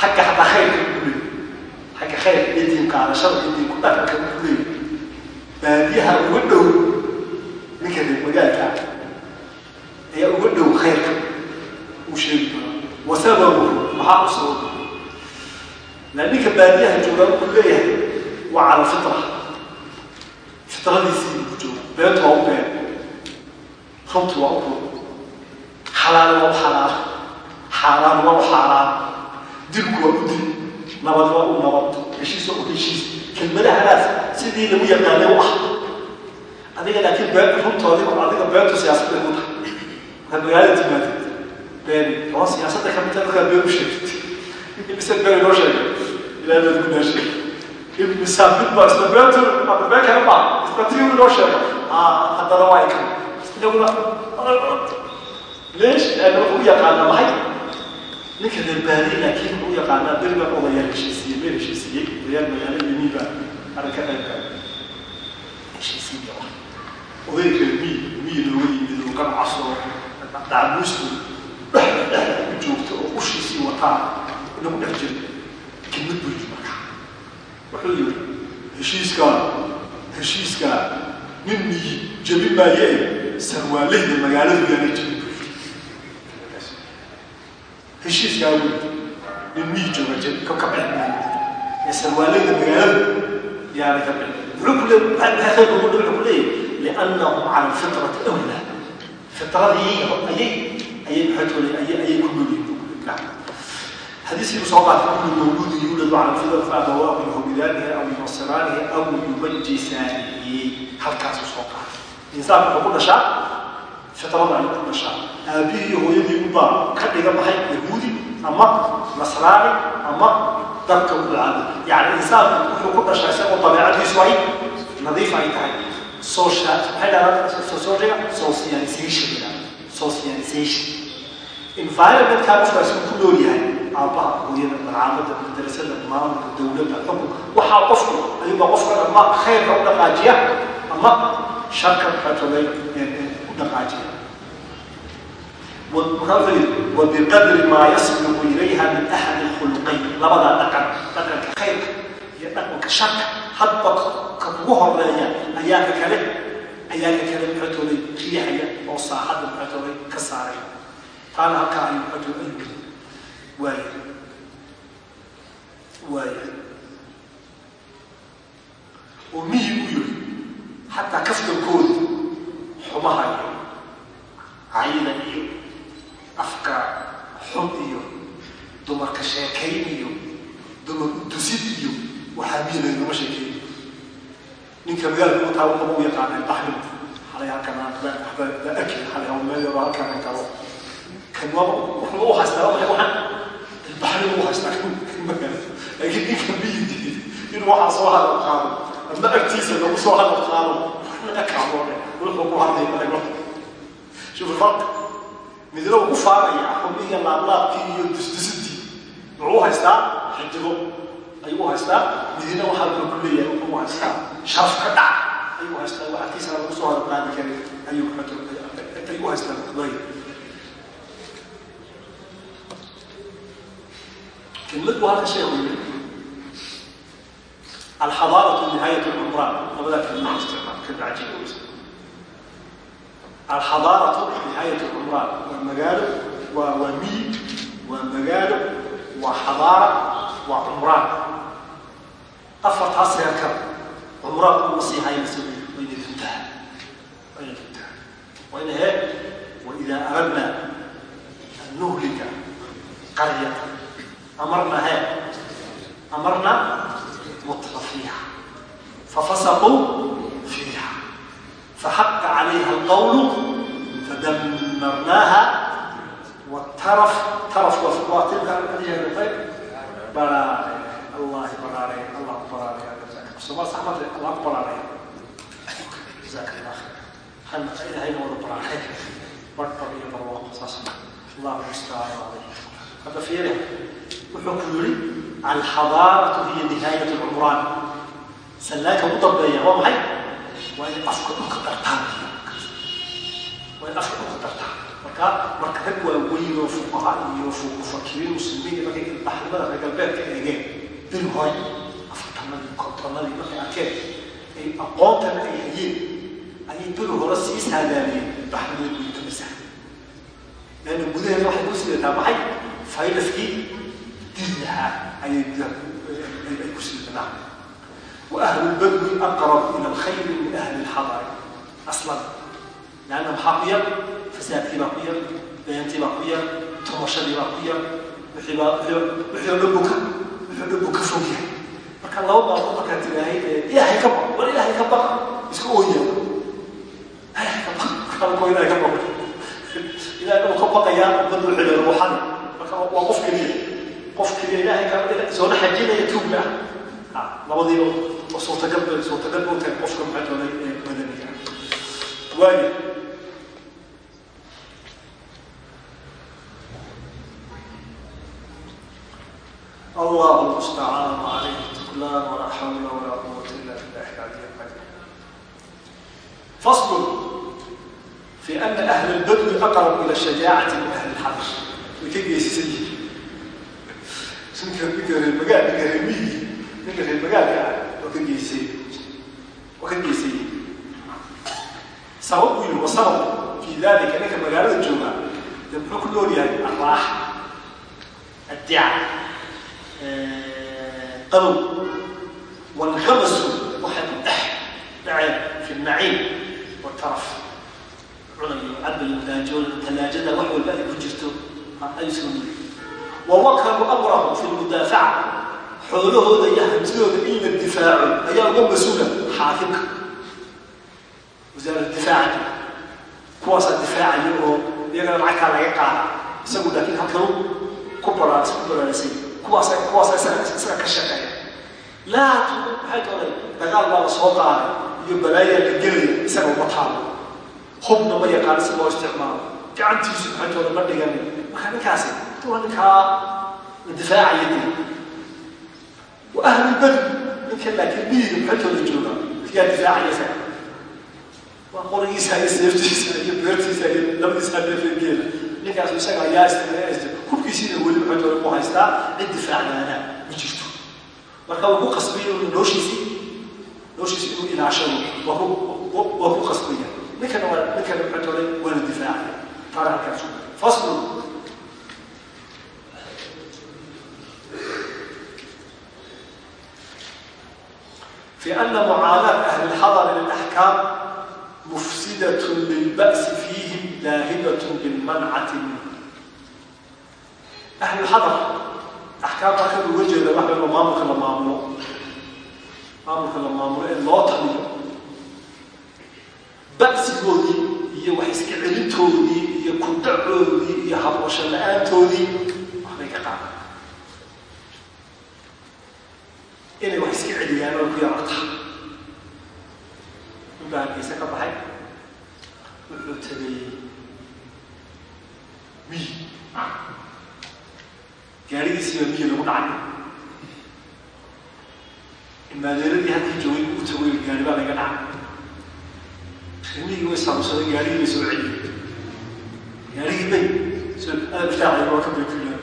xagga xataa khayrka kuley xagga khayrka iyo diin qaadashada iyo diin ku dhaqanka kuley baadiyaha uga dhow ninka reer magaalka ayaa uga dhow khayrka uu sheegi doona wasababu maxaa u sababa la ninka baadiyaha jooga wuxuu leeyahay. Waa cala fitra fitradiisii ku jooga beentu waa u been runtu waa u run xalaal waa u xalaal. Xaaraan waa u xaaraan. Dilku waa u dil nabad waa u nabad. Heshiis waa u heshiis. Kelmadahanaas sidii lagu yaqaanay u ah. Adiga laakiin been runtoodii oo adiga beentu siyaasadda ku tahay. Midta markaad u sheegtid been inoo sheegay ilaa baad ku dhaashay imise mid baa isla beentu ama been kale baa isla tii inoo sheegay aa haddana waa ikan inaguna leesh aana wuxuu u yaqaanaa maxay ninka reer baadiye laakiin wuxuu u yaqaanaa beri baa odayaal heshiisiiyey meel heshiisiiyey odayaal magaalo yimi baa arrinka qaybka heshiisiiya wax odayga reer miyi miyi looga yimid oo ganacso dacbuustu u joogto oo ushiisii wataa inagu dhex jira kelmad buu yidhi marka wuxuu yidhi heshiiskaa heshiiskaa nin miyi jebin maaye sarwaaleyda magaaladu yaana jebin buu yidhi heshiiskaa uu nin miyi jooga jebin ka ka bixi maayo ee sarwaaleyda magaaladu yaana ka bixi muxuu ku leeyahay maxaa khayr ugu dhici ku leeyahay liannahum cala alfitrati awlaa fitradii ayay ayay maxaatoole ayay ayay ku xadiiskiinu soo baatay kullu mawluudin yuuladu cala fidar faabawaahu yuhobidaanihi aw yunassiraanihi aw yumajisaanihi halkaasuu soo qaatay insaanku wuxuu ku dhashaa fitrada ayuu ku dhashaa aabihii iyo hooyadii unbaa ka dhiga maxay yahuudi ama nasraani ama dadka u yacni insaanku wuxuu ku dhashaa isagoo dabeecadiisu ay nadiif ay tahay social maxay dhahdaa sociologiga ku nool yahay aabbaha hooyada macaamada madrasada maamulka dowladda xukun waxaa qofku ayuba qofka ama khayrka u dhaqaajiya ama sharka xotogay u dhaqaajiya. Wbiqadri maa yasbiqu ilayha min axad khulqayn. Labada dhaan dhaqanka khayrka iyo dhaqanka sharka. Hadba ka kugu horreeya ayaa ka kale ayaa kale xotogay riixaya oo saaxadda xotogay ka saaray taana halkaa ayuu xotogay waaya waaya oo miyi u yiri xataa kaftankooda xumaha iyo cayda iyo afka xun iyo dumarka sheekayn iyo dumar udusid iyo waxaa miyi laygama sheekeyn ninka magaalka u taa wuxuu u yaqaanay baxrin xalay halkan wax lagu haystaa laakiin ninka biyidii inuu waxaa soo hadal qaado ama agtiisa lagu soo hadal qaado waxna kaamone wuxuu ku hadlay malago shuf alfarq midna ugu faaraya xubnihii laablaabkii iyo dusdusidii muxuu haystaa xiddigo ayuu haystaa midna waxaa loo ku leeyahay wuxuu haystaa sharaf ka dhac ayuu haystaa waxaadkiisana lagu soo hadal qaadi karin ayuu ayuu haystaa يستا واحد كيسة لو صوها القارب أيوه أيوه يستا كبير كلمته هذا شيء مهم الحضارة نهاية العمران وبدأ كلمة استعمال كلمة عجيبة الحضارة نهاية العمران والمقالب ومي ومقالب وحضارة وعمران أفرت عصر الكرم عمران المسيح هاي مسؤولية وين تنتهى وين تنتهى وين هي وإذا أردنا أن نهلك amarna he. Amarna mutfa fiiha fafasaquu fiiha faxaqa calayha alqawlu fadamarnaaha wtaraf taraf waa tilka aliyaqay baraare allah baraare allah baraare somal saxmad leh allah baraare jazaak allah khair xanqa ilahayna wada baraaxe barbar iyo barwaaqo saasna allah mustaaan calayh hadda fiiri wuxuu ku yidhi alxadaaratu hiya nihaayat lcumraan sallaanka ugu dambeeya waa maxay? Waa inay afka dhulka dartaan. Waa way afka ku khatartaa marka marka rag waaweyn oo fuqaha iyo mufakiriin muslimiin markay ilbaxnimada reer galbeedka eegeen bil hoy afartanadii kontonadii markay arkeen ay aqoontana ay hayeen ayay bil hore sii saadaamiyeen ilbaxnimada gudumasa leanna gudaheeda waxay ku sidataa maxay? Fayraskii tidixaa ayay ku siibnaan wa ahlulbadwi aqrabu ila alkhayri min ahli lxadari aslan leanna maxaa ku yar fasaadkii baa ku yar beentii baa ku yar tumashadii baa ku yar wixii dhabuka wuxuu dhabu ka fog yahay marka laba baaqo markaa tiraahay ee ilaahay ka baq war ilaahay ka baqa iska ooya ilaahay ka baq halkoo ilaahay ka baq ilaahay uu ka baqayaa ummadu xidhay ruuxada marka waa qof keliya qofkiiba ilaahay kaamid soona xajinaya tuugla ah labadiiba suurtagal suurtagal bootahay qofka maxadoonay ee badaniga waayo allah mustacaan calayh tuklaan walaa xawla walaa quwata illa billahi alcaliy alcaliim faslu fi ana ahla albadwi aqrabu ila shajaacati min ahli lxadr way ka geesisan yihiin ninka ninka reermagaa ninka reermihii ninka reermagaalka ah waa ka geysay waa ka geysay sabab buu yihi wasanad fii dalika ninka magaalada jooga dee muxuu ku nool yahay araaxa addica qadow walqabasu waxay ku dhex dhaceen fi naciim wataraf cunayo cadbayo daajooda talaajada wax walba ay ku jirto aan ay soo niyay wawakalu amrahu fi lmudaafaca xoolahooda iyo hantidooda in la difaaco ayaa uga mas'uula xaakimka wasaarat difaaca kuwaasaa difaacaya oo iyagana lacagtaa laga qaada isagu laakiin halkanu ku baraaris ku baraarasay kuwaasa kuwaasa isaga ka shaqeeya laa maxay doonay dagaal baa la soo qaaday iyo balaayaa la gelaya isaga uma taalo hubna ma yaqaan si loo isticmaalo gacantiisu gacantooda ma dhiganin marka ninkaasi waa ninkaa difaacayadi wa ahlulbadwi ninka laakiin biiga gacantooda jooga yaa difaacayasa waa qorigiisa iyo seeftiisa iyo beertiisa iyo labadiisa neefegeeda ninkaas isaga ayaa istimaalaysta hubkiisiina weli gacantooda ku haystaa cid difaacdaana ma jirto marka wuu ku qasbaya inuu nooshiisi nooshiisi inuu ilaashado waa ku qasbaya ninkana waa ninkana gacantooda waa la difaacaya لكن لكن بحجة ولا الدفاع ترى كذا فصل في أن معاناة أهل الحضر للأحكام مفسدة للبأس فيهم لاهبة بالمنعة منه أهل الحضر أحكام أخذ الوجه إذا واحد ما ممكن لما عملوا ما ممكن لما عملوا الله تبي بأس جودي iyo wax iska celintoodii iyo kudacoodii iyo habosho la'aantoodii waxbay ka qaada inay wax iska celiyaan oo ku yararta. Ninbaa ka baxay wuxuu tagay miyi gaaridiisii baa miyi lagu dhacay? In maadeeradii halkii jaway u taweyl gaari baa laga dhacay miyigii way saamsaday gaarigii bay soo celiyay gaarigii bay aada bitaacay waa ka baykuyaa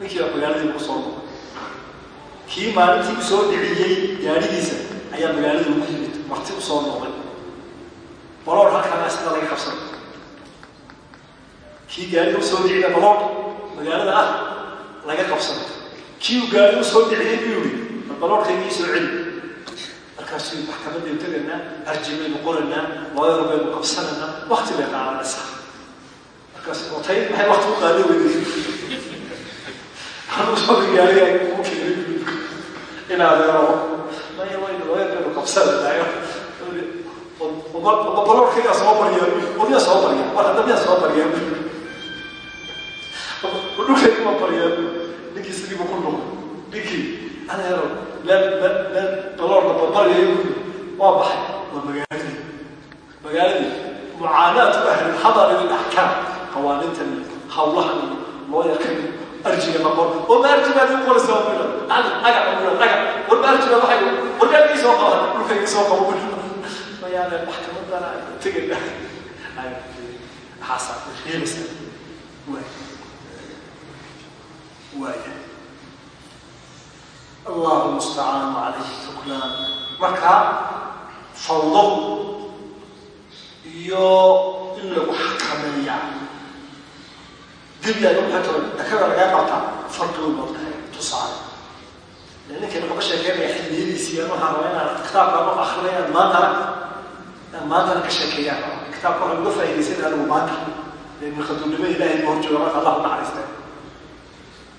ninkii baa magaaladii ku soo noqday kii maalintii u soo dhiciyey gaadhigiisa ayaa magaalada ugu yimid marti u soo noqday baloor halkana sida laga qabsan kii gaadhiga u soo dhiciya baloor magaalada ah laga qabsan kii uu gaadhi u soo dhiciyey buu yidhi bal baloorkaygii soo celi markaasuu maxkamadaynu tegaynaa arjimaynu qoraynaa looyar baynu qabsanaynaa wakti bay qaadanaysaa markaas otay maxay wakti u qaaday weyday anuu soo gaadhiga ugu keenay inaad ero maya waynu looyarbaynu qabsanaynayo baloorkaygaa soo barya wadiyaa soo barya war hadda miyaa soo barya dhulkayga ma barya ninkii sidiiba ku dhumo ninkii anaa daloorka babaryayu waa baxay. Waa magaaladi magaaladi mucaanaadku ahlilxadar min axkaam qawaanintan hawlahan loo yaqan arjiga maqor oo ma arjibaad igu qoraysa mila ali agac mila agac war ma arjiba waxay warkaagii soo qaban. Dhulkaygii soo qabo mila mayaana maxkamadana tegayna waxaasaa reebaysa waaya waaya allahu mustacaan calayhi tuklaan marka fawdo iyo in lagu xakameeya. Dibi ay dakada lagaa qabtaa farqiu badkahay tusaale. Ninkan wuxuu sheekeynaya xilliyadiisii amaha raba inaad kitaabkaa ma akrinay inaad maantana inaad maantana ka sheekeeyaan kitaabka waxa uga faa'iidaysan anagu maanta ee mikhaduulnimo ilaahay ma horjooga marka allah u naxariistay.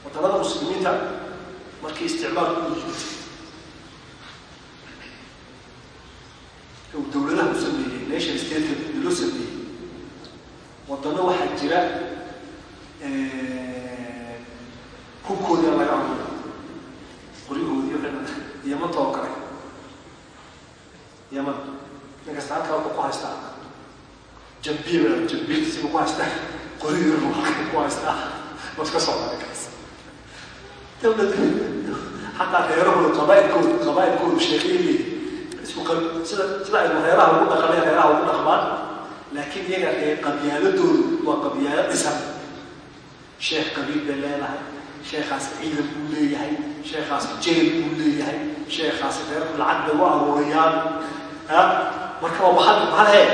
Waddanada muslimiinta markii isticmaalku u yimid uu dowladaha u sameeyey nation stateka loo sameeyey. Wadano waxaa jira hubkoodii aan laga abuuray qoryahoodii yamanta oo kale. Yaman nin kasta halkaa ku haystaa jambiir jambiirtiisiba ku haystaa halka ku haystaa waa iska socda ninkaas dowlad xataa reerahooda qabaailkooda qabaailkoodu sheekeeyey isku sida sida aynu reeraha ugu dhaqaneen reeraha ugu dhaqmaan laakiin iyaga ee qabyaaladoodu waa qabyaalo dhisan sheekh qabiil bay leedahay sheekhaas ciidan buu leeyahay sheekhaas jeel buu leeyahay sheekhaas reer lacag bay u aruurayaan ha marka waa bahal bahal hee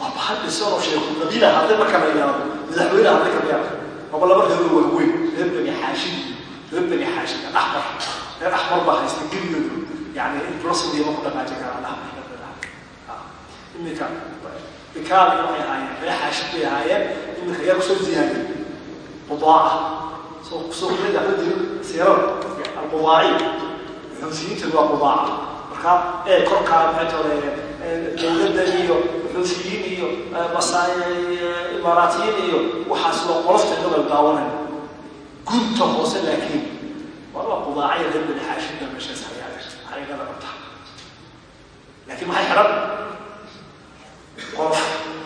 waa bahal dhisan oo sheekhu qabiila hadday marka la yidhaahdo madaxweyne hadday ka yidhaahdo waba laba reer oo waaweyn reer bani xaashim rebani xaashiga axmar reer axmar baa haysta geligoodu yani inrosdiama ku dhaqaaji karaan axmarka imika bikaala waxay ahaayeen reer xaashig bay ahaayeen imika yaa ku soo ziyaadiyay budaaca soo ku soo kuadil siirada albudaaci xuusiyiintooda waa budaaca markaa ee korkaa maxaytooda dawladda iyo xuusiyiin iyo masaay imaaraatiyiin iyo waxaas waa qolofta gobol daawanaya gunta hoose laakiin waa la qudaacaya reer bani xaashida meeshaas xaqiiqada qabta laakiin maxay xidhan qof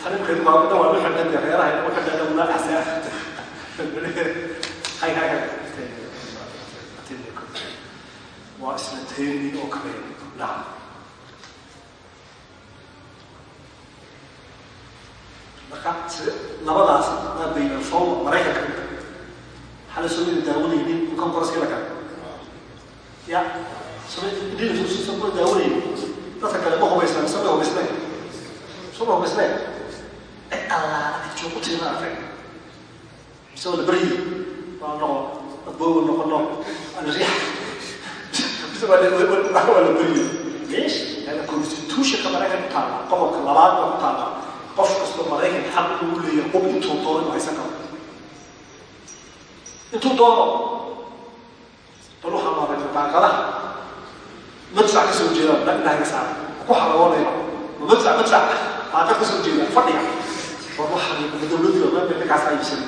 tanimkeedu waa waa nuxidhan dee reeraha inuu xidhan dhan unaa axsaa hay hay waa isla teeni oo kale nacam marka labadaas maa bayna faw maraykanka alla soo wada daawanaynin bukan koroskala kale ya diinkusuusan kula daawanaynin dadka kale ma hubaysna mise ma hubaysneen suma hubaysneen cid allaala cid joog ku tiirna arkay mise wala baryi waa noqon adbooga noqono ana riix mise waa la baryi leesh lana constitutionka maraykan ku taalla qodobka labaad ba ku taalla qof kastoo maraykan xaq ugu leeyahay qof intuu dooran haysan karo tutoo bal waxaa maaragtay daaqadaha madfac ka soo jeeda indhaha ka saara ku xalagoonaya madfac madfac daaqad ka soo jeeda fadhiga war waxa dawladiiba meel meel ninkaas ayisan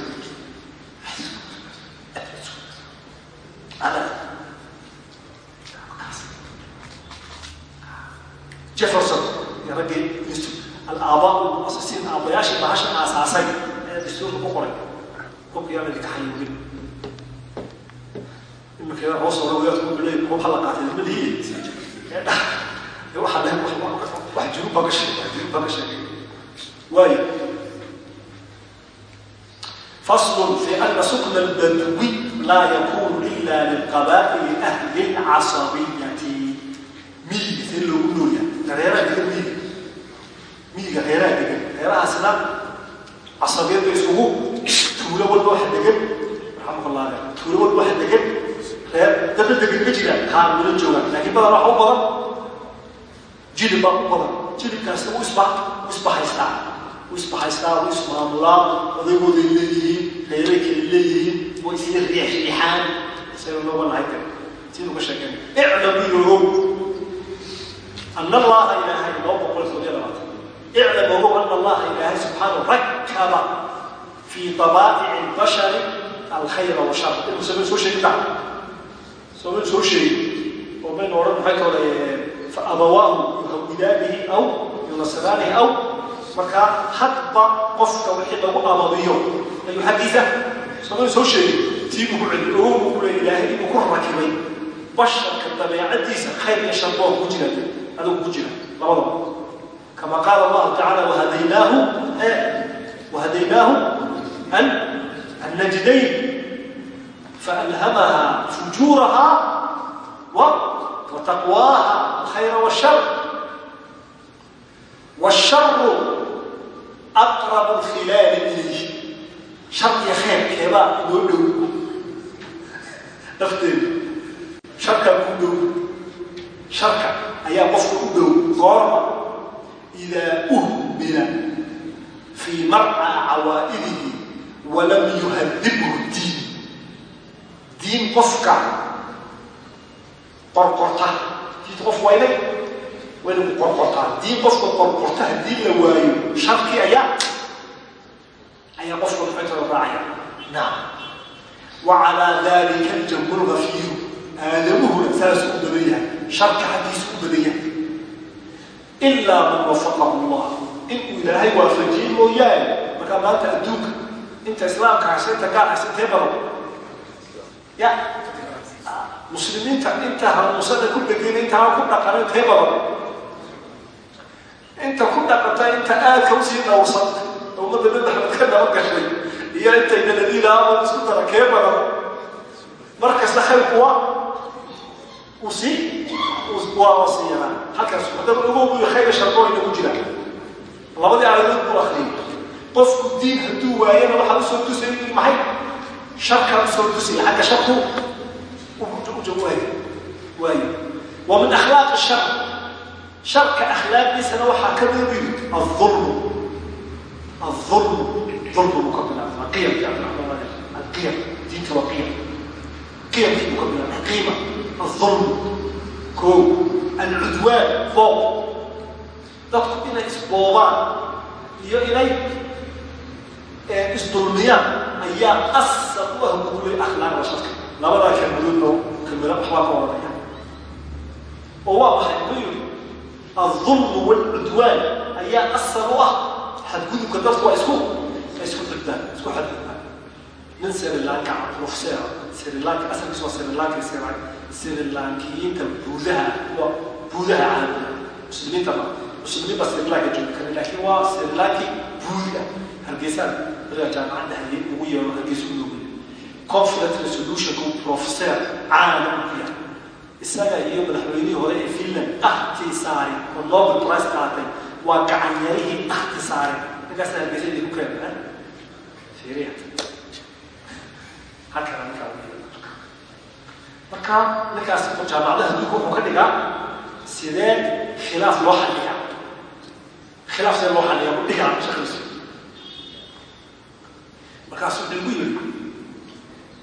jefferson iyo raggii dstu alaabaau muasisiin aabayaashii bahasha aasaasay ee dastuurka ku qoray qofka yaa la taxayuulin marka hoos hore wadaadku bilay kub halla qaatay madahiye waxaa dhahay wax junub baa ka sheegay wax junub baa ka sheegay waayo faslun fi ana sukna albadwi laa yakunu ila liqabaa'ili ahli lcasabiyati miyiga see loogu nooyaa reeraha degan miyiga miyiga reeraha degan reerahaasna casabiyadda isugu tuulo walba waxa degan raxamukallah tuulo walba waxa degan dada degan ma jira qaarmulo jooga laakiin badan wax u badan. Jilib baa u badan. Jilibkaasna u isba u isbahaystaa u isbahaystaa u ismaamulaa. Odagooday leeyihiin reeray kale leeyihiin way isla riixriixaan. Isaynu nooga nahay ka siduu ka sheekeen iclamu yorow ana allaha ilaahay laba boqol sodiyo labaatan iclam ogow ana allaha ilaahay subxaanahu rakaba fii dabaa'ici albashari alkhayra washar inuu sabay soo sheegi bacda sooman soo sheegin oo baynu odhan maxay ka odhaye fa abawaahu yuhawwidaanihi aw yunasiraanihi aw markaa hadba qofka wixii lagu abadiyo ayuu xaggiisa sooman soo sheegin tiibuu ku celi ogogu ku le ilaahay inuu ku rakibay basharka dabeecadiisa khayr iyo shar boo ku jira adigu ku jira labadaba kama qaala allahu tacala wahadaynaahu wahadaynaahu an najdayn alkhayra washar wsharu aqrabu khilaali ilayh shar iyo khayr keebaa inoo dhow nafteeda sharkaa ku dhow sharka ayaa qofka u dhow goorma idaa uhmila fii marca cawaa'idihi walam yuhadibhu diin qofka qorqorta diinta qof waynay waynagu qorqortaa diin qofka qorqorta haddii la waayo sharkii ayaa ayaa qofka maxaytooda raacaya. Naam. Wa calaa dalika aljamu lgafiiru aadamuhuna saasuu u badan yahay. Sharka xaggiisu u badan yahay. Ilaa man wafaqahu allah. Inuu ilaahay waafajiyey mooyaane. Markaa maanta adduunka inta islaamka haysa inta gaal haysa intee badan ya muslimiinta inta hanuunsada ku dhegena intaa ku dhaqana intee badan inta ku dhaqanta inta aadka u sii dhowrsan ummadda nabi maxamed ka naba gashay iyo intayna ladiina aman isku dara kee badan mar kasta khayrku waa uu sii waa sii yaraa halkaas haddaba ogow khayr sharqooyna ku jira labadii aayadood buu akriyay qofku diin hadduu waayana waxaa u soo tusay maxay sharkaa u soo tusaya xagga sharku ujawaay waayo wa min akhlaaqi shar sharka akhlaaqdiisana waxaa ka mid yiri alulmu alulmu ulmu ka bilaabma qiyamka alqiyam diinta waa qiyam qiyamkii buu ka bilaabma qiima alulmu ko alcudwaan fooq dadku inay isboobaan iyo inay isdulmiyaan ayaa asal u ah guulay akhlaaqda sharka labadaa kelmadoodno kelmada waxbaa ka oranaya oo waa maxay? Muxuu yidhi alulmu waalcudwaan ayaa asal u ah xadgudubka dadku waa isku isku xidbaan isku xadgudbaan. Nin sirilanka professor sirilanka asalkiis waa sirilanka sirilankiyiinta buudaha kuwa buudaha caalamiga muslimiinta muslimiin baa sirilanka joogi kara laakiin waa sirilanki buuda hargeysaan dagaa jaamacadda hayay ugu yeero hargeysa u noogay conflict resolutionku professor caana u yahay isaga iyo madaxweynihii hore ee finland ahtii saaray oo nobel prize qaatay waa gacanyarihii ahti saaray ninkaas hargeysa idin ku keenay fiiriya halkana yeero. Marka ninkaas jaamacadaha adduunka wuxuu ka dhigaa sidee khilaaf loo xaliyaa khilaaf sidee loo xaliyaa u dhigaa shaqadiisu markaasuu dhigu yiri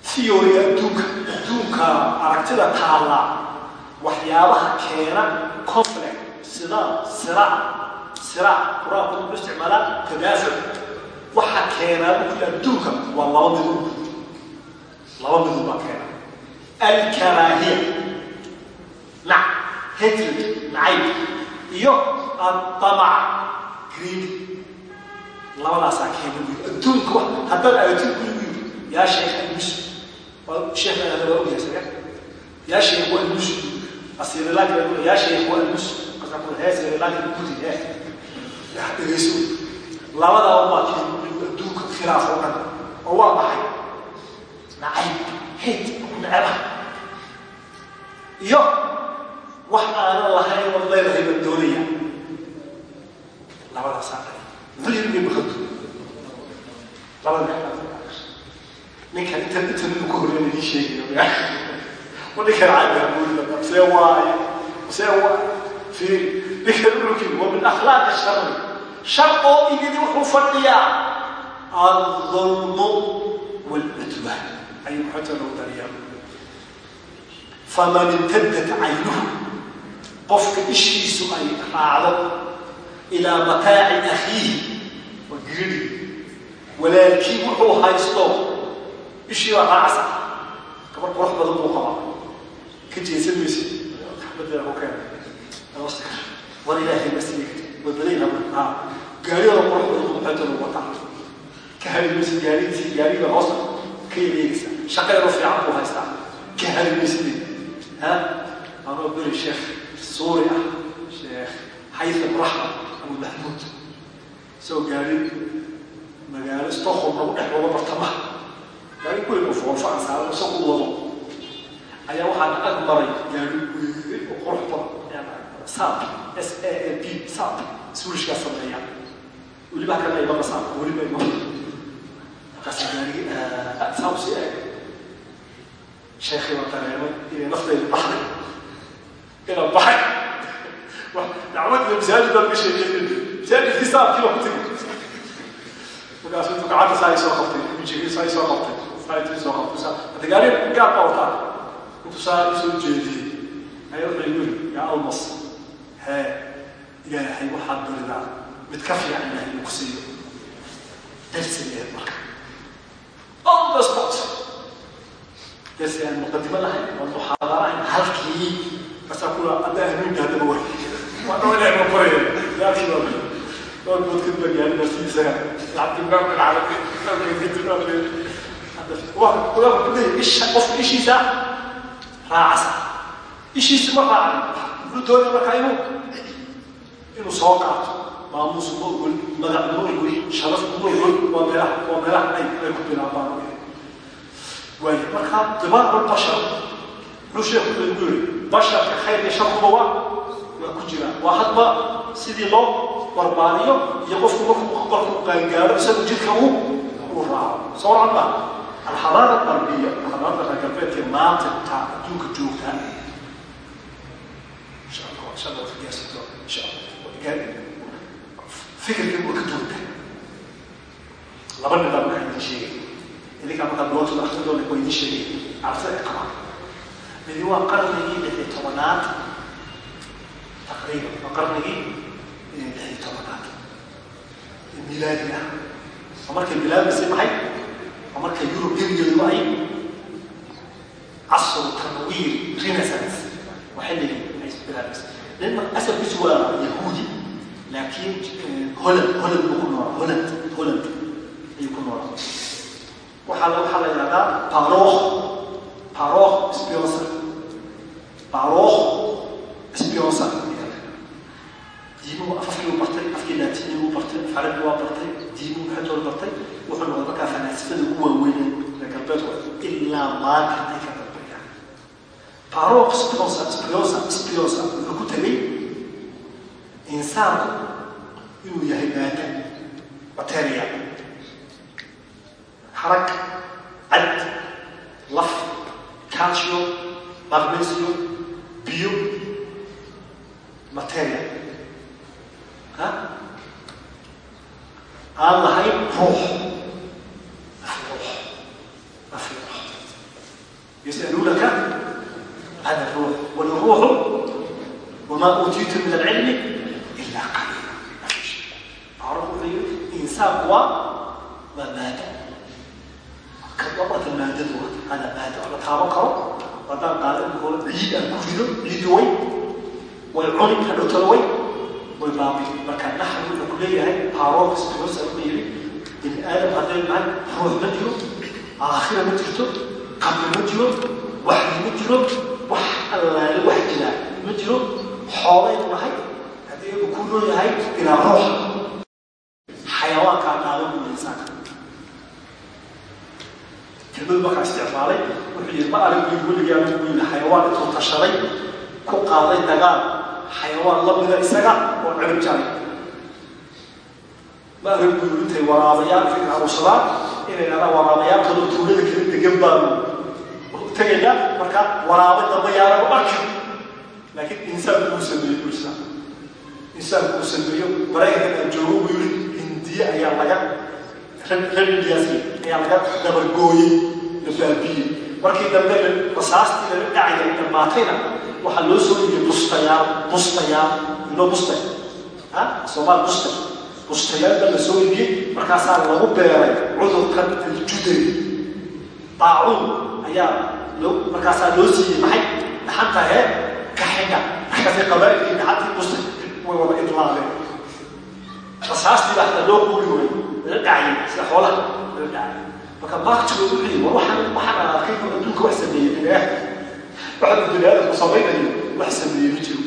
theoryga adduunka adduunka aragtida taalla waxyaabaha keena conflict sida siraac siraac qur'aanku wuxuu isticmaalaa tadaafuc waxa keenaa bukul adduunka waa laba midub laba midub baa keena. Alkaraahiya nac hatred nacayb iyo adamac greed labadaasaa keena adduunka haddaad dhay muxuu yiri bay bakadu labada ninkan inta inta ninku ka horreyn idin sheegayo wa ninkan caadiga buulida see waaye see waa fiiri ninkan ulukii wa min akhlaaqi shari shar oo igidi wuxuu fadhiyaa alظulmu wاlcudwaan ayuu maxota lagu dariyaa faman imtadat caynuhu qofka ishiisu ay raacdo ilaa mataaci akhiihi waa giri walaalkii wuxuu haysto ishii baa raacasa gabar qurux badan buu qabaa ka jeesan maysa axmadeeda ku keena war ilaahay basiiga waa badayna ha gaariyada qurux badan buu lagu wataa ka hari maysa gaarigiisi gaariga hoosta ka yareegaysa shaqeedo fiican buu haystaa ka hari maysa ha anoo beri sheekh suuri ah sheekh haytham raxma abu mahmuud isagoo gaari magaalo stockholm lagu dhex wado bartamaha gaari weyn oo aan saaran isagu wado. Ayaa waxaan ag maray gaari weyn oo qurux badan. Sap s a a p sap swirishkaa sameeya. Weliba kana imama saapka weliba imama markaas gaarigi saap si eeg. Sheekhi waa dareemay inay naftayda baxday. Inaan baxay dacwad iyo masaajid baan ka sheekeynay masaajidkii saapkii baa ku tegay markaas intuu gacanta saa soo qabtay mijigii saa soo qabtay saa soo qabtay gaari gaar baa wataa intuu saa isoo jeediyey ayaa wuxuu yiri yaa almas hee ilaahay waxaad baridaa mid ka fiican ilaahay uu ku siiyo. Darsigeed marka. The spot darsi aan muqadimo lahayn oo muxaadara ahayn halkii basaa kula hadda ahmiinka haddaba way waa dhoo ilaahay ma baraya yaakii baa bari dhowr bood ka bagyaani naftiisaga lacagtimkaa ka dhacday isha qofka ishiisa raacasa ishiisa ma raacay wuxuu doonaya markaa inuu inuu soo qaato maamuus ma ogol magac ma ogol sharaf ma ogol waa meelaha waa meelaha ay ay ku bilaabaan waayo marka dibaacu bashar wuxuu sheekhu ugu yiri waa ku jira. Waa hadba sidii loo barbaariyo iyo qofku markuu qorku qaangaaro isagu jidka uu uu raaco. Soo racba alxadaara qarbiya xadaarada reer galbeedka maanta adduunka joogta. Fikirka waa ka duwanta laba nin baa markaa idin sheegay. Idinkaa markaa doontada akhridoona waa idin sheegay ay qabaan. Midi waa qarnigii lix iyo tobanaad taqriiban waa qarnigii lix iyo tobanaad milaadi ah waa markay bilaabaysay maxay waa markay yurub gebigeedu ay casru tanwiir renaissance waa xilligii ay bilaabaysay nin asalkiisu waa yahuudi laakiin holland holland buu ku noolaa holland holland ayuu ku noolaa waxaa la waxaa la yidhahdaa paroh paroh spiosa paroh spiosa diimuhu afafkii u bartay afkii laatiini u bartay farabi waa bartay diimuhu xetool bartay wuxuu noqday markaa fanaasifada ugu waaweyn reer galbeedku ilaa maanta ay ka dambeeyaan paroh spiosa spiosa spiosa wuxuu ku tegay insaanku inuu yahay maada materia xarag cad laf calcio magnesium biyo materia ha aan lahayn ruux af ruux af ruux yasalunaka عن الروح والروح وما أوتيتم من العلم إلا قليلا ما في شيء معروف إنسان هو ما مات كضبط المادة أنا مات أنا تابع كرو ودا قال way baabi marka naxwi wuxuu ku leeyahay haaroolka spinosa uba yiri bini aadam hadday mahay ruux ma jiro aakhira ma jirto qabri ma jiro waxdi ma jiro wax allaale wax jira ma jiro xoolaynu nahay haddii anu ku nooyahay ilaa ruuxa xayawaankaa qaadan buu insaanka kelmadu markaa isticmaalay wuxuu yidhi ma aragin weligaanu buu yidhi xayawaan intuu tashaday ku qaaday dagaal xayawaan lamida isaga cirib jaray ma arag buu yidhi intay waraabayaan fikir arusadaan inay dhahdaan waraabayaan kaloo tuulada kala degan baanu tagaya marka waraabo damba yaanagu arkin laakiin insaanku uu sameeyo bulsa insaanku uu sameeyo maraykanka aan joogo buu yiri hindiye ayaa laga rediyaasi ayaa laga dabargooyey la baabiyey markii dambe rasaastii laga dhacaya dhammaatayna waxaa loo soo yiyey bustayaal bustayaal inoo bustay soomaal bustayaal baa la soo yiyey markaasaa lagu beeray cudurkan aljudari daacuun ayaa markaasaa loo siiyey maxay dhaxanta hee kaxinga markaasay qabaa'ilkii dhaxantii musta way wada idlaadeen rasaastii baa hataa loo quuri way la dhacayay sida xoolaha la dhacay marka baaktigood wuxuu war waxaan waxaan arkay adduunka wax sameeyey biniaadam waxaan biniaadamku samaynayo wax sameeyey ma jiro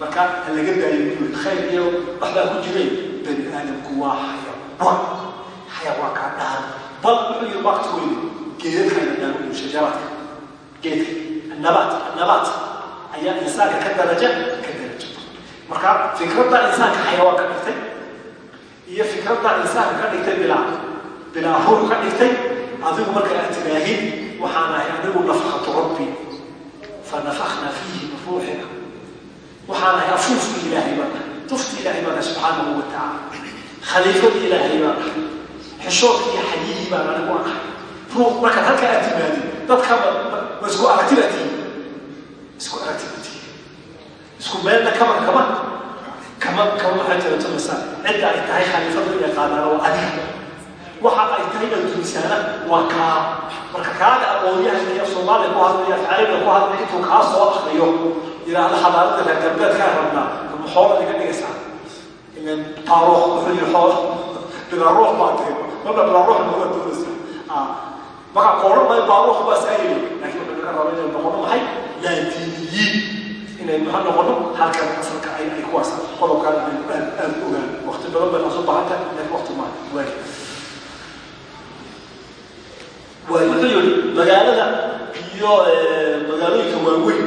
marka ha laga daayo buu khayr iyo waxbaa ku jiray. Bani aadamku waa xayawaan. Xayawaankaa dhahan bal wuxuu yidhi waqti weyne geedadka la dhaamo shajaraadka geedka annabaat annabaat ayaa insaanka ka daraja ka daraja. Marka fikradda insaanka xayawaan ka dhigtay iyo fikradda insaanka ka dhigtay bilaa bilaa ruux ka dhigtay adigu marka aad tidhaahid waxaan ahay anigu nafqatu rabbi fanafakna fiihi min ruuxina waxaan ahay afuufki ilaahay baan ahay tufti ilaahay baan ahay subxaanahu wa tacaala. Khaliifadii ilaahay baan ahay xishoodkii iyo xayihii baan anigu ahay ruux markaad halka aad timaadid dadka ma isku aragtida tihi. Isku aragtida tihi. Isku meelna kama kama kama kama waxaa jira tumasa cidda ay tahay khaliifadu inay qaadaan oo adiga. Waxa ay tahay adduunsaana waa kaa. Marka kaaga aqoonyahanka iyo soomaaliya ku hadlaya yidhaahda xadaarada reer galbeedkaa rabnaa ama xoola iga dhigaysaa. Ilan taaruuq wuxuu yidhi xoola bilaa ruux baa tiri. Marna bilaa ruux ma waa doonaysaa marka kooran maayo baaruux baa saa yidhi laakiin wuxuu naga raba inay noqono maxay? Laadiiniyiin inay maxaa noqono halkan asalka ay ay kuwaas qodobkaan aynu aad aad u ogaan. Waqti badan bay nasu baahan tahay. Laakiin waqti maa waagi waay. Wuxuu yidhi magaalada iyo magaalooyinka waaweyn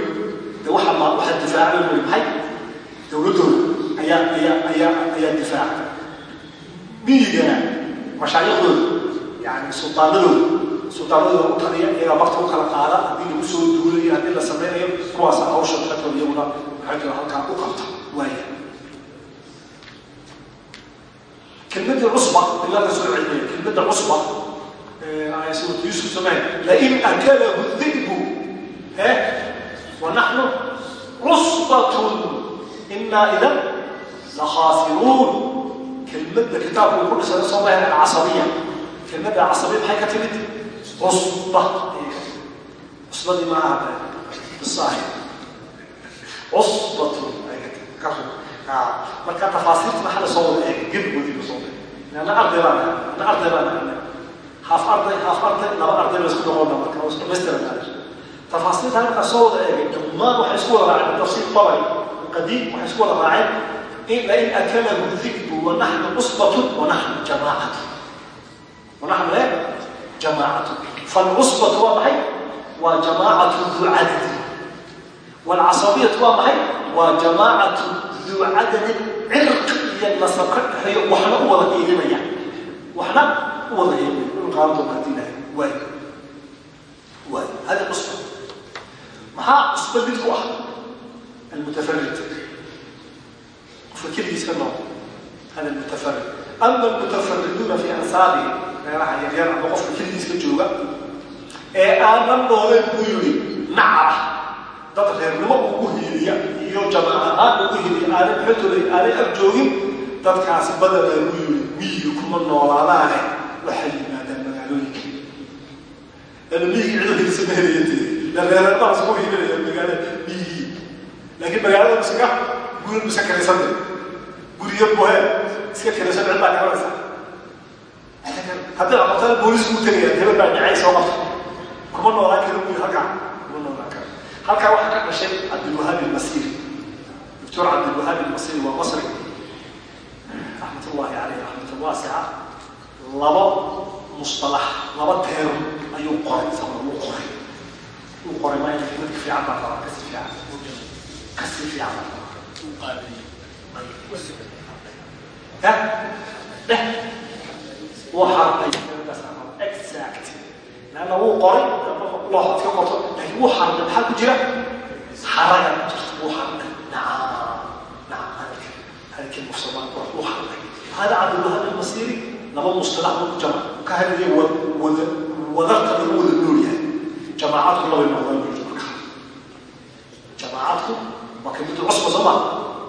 de waxa difaacan wey maxay dawladooda ayaa ayaa ayaa ayaa difaaca. Miigana mashaayikdooda yani suldaanadooda suldaanadooda u taliya iyagaa marta u kala qaada haddii lagu soo duulayo haddii la samaynayo kuwaasa ah hawsha dadkooda iyaguna maxaajira halkaa u qabta waaya kelmadii cusba ilaa ka soo celinayo kelmadda cusba aysuuta yusuf sameen lain akalahu dibu he eh? ونحن عصبة إنا إذا لخاسرون كلمة كتاب كل سنة صوبها العصبية كلمة العصبية بحي كتبت عصبة عصبة دي معها بالصحيح عصبة ما كان تفاصيل محل صوت جيب ودي بصوت أنا أرضي أنا أنا أرضي أنا haaf arday haaf arday laba arday ba isku noqon marka waa isku dhamaystiran tahay tafaastiirta markaa soo wada eegay dhammaan waxay isku wada raaceen tafsiir babay qadiim waxay isku wada raaceen ila in akamahu dikbu wa naxnu usbatun wa naxnu jamaacatu. Wa naxnu e jamaacatu. Falcusbatu waa maxay? Waa jamaacatu duu cadadin waalcasabiyatu waa maxay? Waa jamaacatu duu cadadin cirqi iyo nasab ka dhexeeyo waxna u wada eedamaya waxna u wada eedamaya qaanto haddii lahay waayo waayo hada cusba maxaa isbadil ku ah almutafarid qofka keligiiska nool hada mutafarid ama almutafariduuna fii ansaabi meelaha yaryar ama qofka keligiiska jooga ee aanan nooleen buu yidhi nacra dad reernimo ugu hiiliya iyo jamac ahaan ugu hiiliya aanay xotolay aanay arjoogin dadkaasi badanaa buu yidhi miyiga kuma noolaadaane waxay yimaadaan magaalooyinka lano miyigi cido la reeradaas ku hiilinaya magaala miyigii laakiin magaalada miska guri miska kaniisada guriyo bohe iska kaniisada cid baa garanaysa haddii aqoontada boolisku u tegaya hebel baa dhacay soo qabta kuma noolaan karo buu halkaa kuma noolaan karo halkaa waxaa ka dhashay cabdilwahaab ilmasiri doctor cabdilwahaab ilmasiri waa masri raxmat ullahi caleyh raxmatan waasica laba musalax laba teero ayuu qoray isagoo uu qoray uu qoray ma weli fiican baa qabaa kasi fiican kasi fiican baa qabaa dhex wuu xarday exact leanna wuu qoray loo iska qorto laakiin wuu xarday maxaa ku jira xaraga ku jirta wuu xarday nacam nacam hadalka hadalkii mufsamaan qora wuu xarday hada cabdullahab almasiri laba mustilax buu ku jama ka hadlaya wada wadarta lagu wada nooli jamaacadku labay ah noqdaan buu yiri marka jamaacadku waa ka mid cusba sooma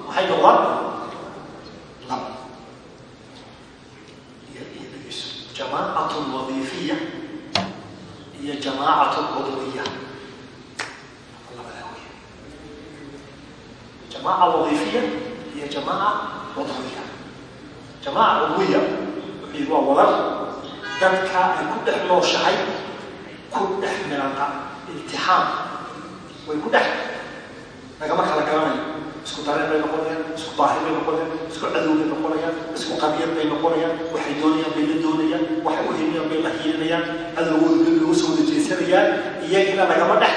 maxay noqdaan jamaacatu wadiifiya iyo jamaacatu cudwiya jamaaca wadiifiya iyo jamaaca cudwiya jamaaca cudwiya wuxuu waa wadar dadka ay ku dhex nooshahay ku dhex milanta iltixaam way ku dhex nagama kala garanayo. Isku dareen bay noqonayaan isku baahi bay noqonayaan isku cadow bay noqonayaan isku qabiyad bay noqonayaan waxay doonayaan bay la doonayaan waxay u hilinayaan bay la hilinayaan cadowgooda dib lagu soo wadajeesanayaan iyagina nagama dhex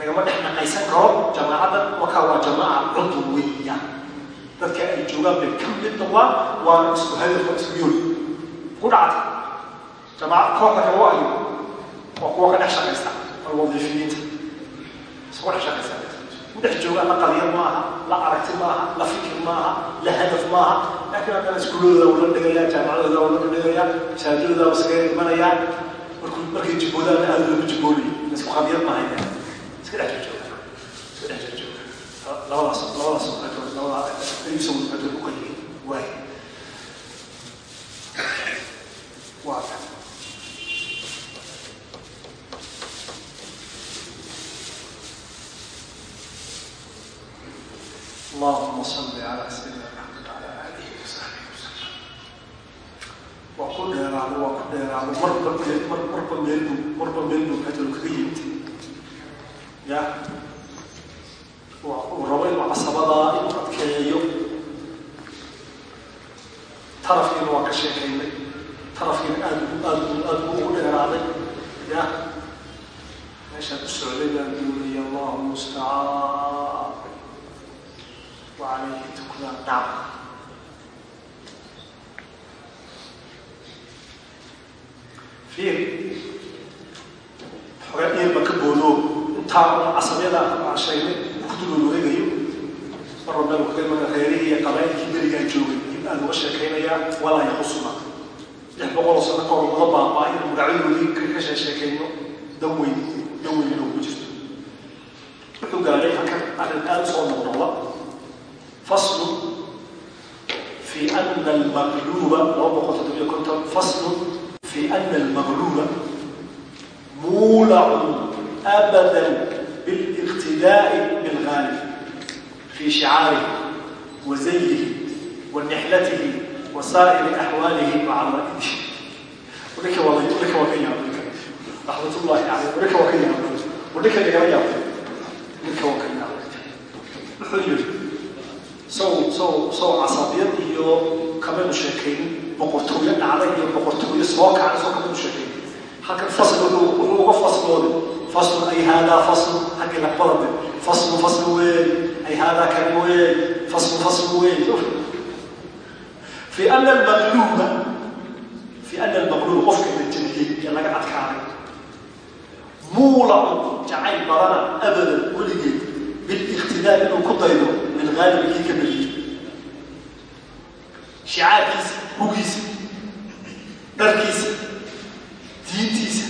nagama dhex naqaysan karo jamaacaddan markaa waa jamaaca cudub weya dadka ay joogaan bay ka mid noqdaan waana isku hadafka isku yool. Ku dhacday jamacad kooxda kale waa kuwa ka dhex shaqaysta alwadiifiyiinta isku dhex shaqaysta dhex joogaan la qaliya maaha la aragti maaha la fikir maaha la hadaf maaha laakiin haddana iskuuladooda wala dhigaya jaamacadooda wala dhigaya masaajidooda iskaga imanayaan markuu markay jiboodaana aada loogu jiboonaya isku qadiyad maaha iska dhex jooga iska dhex jooga labadaas labadaas labada ayuu soo wada u qaliyay waay waa اللهم صل على سيدنا محمد وعلى اله وصحبه وسلم وكل يراد وكل يراد مربى مربى ميلو مربى ميلو هذا الكريم يا وربي عصبدا إن قد كيو طرفين وكشيكين طرفين أدو أدو أدو كل يراد يا نشهد السعودية waa alayhi tukudaan dhaaba fiir xoga dhiirba ka boodoo intaa casabiyada aan sheegnay kutubuu wareegayo mar walba kumaga reerihii iyo qabaayilkii berigaa joogay in aan uga sheekaynayaa walaa yakusuna lix boqoloo sano kahor lada baabaa in magacyadoodii ka sheesheekeyno danweyn danweyn inuu ku jirto wuxuu gaadhay halkan arrin aada u soo noqnoqda faslu fii ana almaqluuba laba boqol toddobiyo konton faslu fii ana almaqluuba muulacun abadan biliqtidaa'i bilghaalib fii shicaarihi wa zayihi wa nixlatihi wa saa'iri axwaalihi wa carra'ihi ninka waa ninka waa ka yaabay raxmatullaahi caleyh ninka waa ka yaabay ninka waa ka yaabay ninka waa ka yaabay wuxuu yidhi sow casabiyad iyo kamaynu sheekaynin boqortooyo dhacda iyo boqortooyo soo kacda soo kamaynu sheekaynin halkan fasl wuxuu uga fasloode faslun ay haadaa faslu haggii laqbalade faslun faslu weey ay haadaa kani weey faslun faslu weey fi ana almaqluuba fi ana almaqluuba qofka la jabiyey ee laga adkaaday muulacun jacayl badana abadan weligeed biliqtidaa inuu ku daydo min haalib kii ka beriyo shicaarkiisa hugiisa dharkiisa diintiisa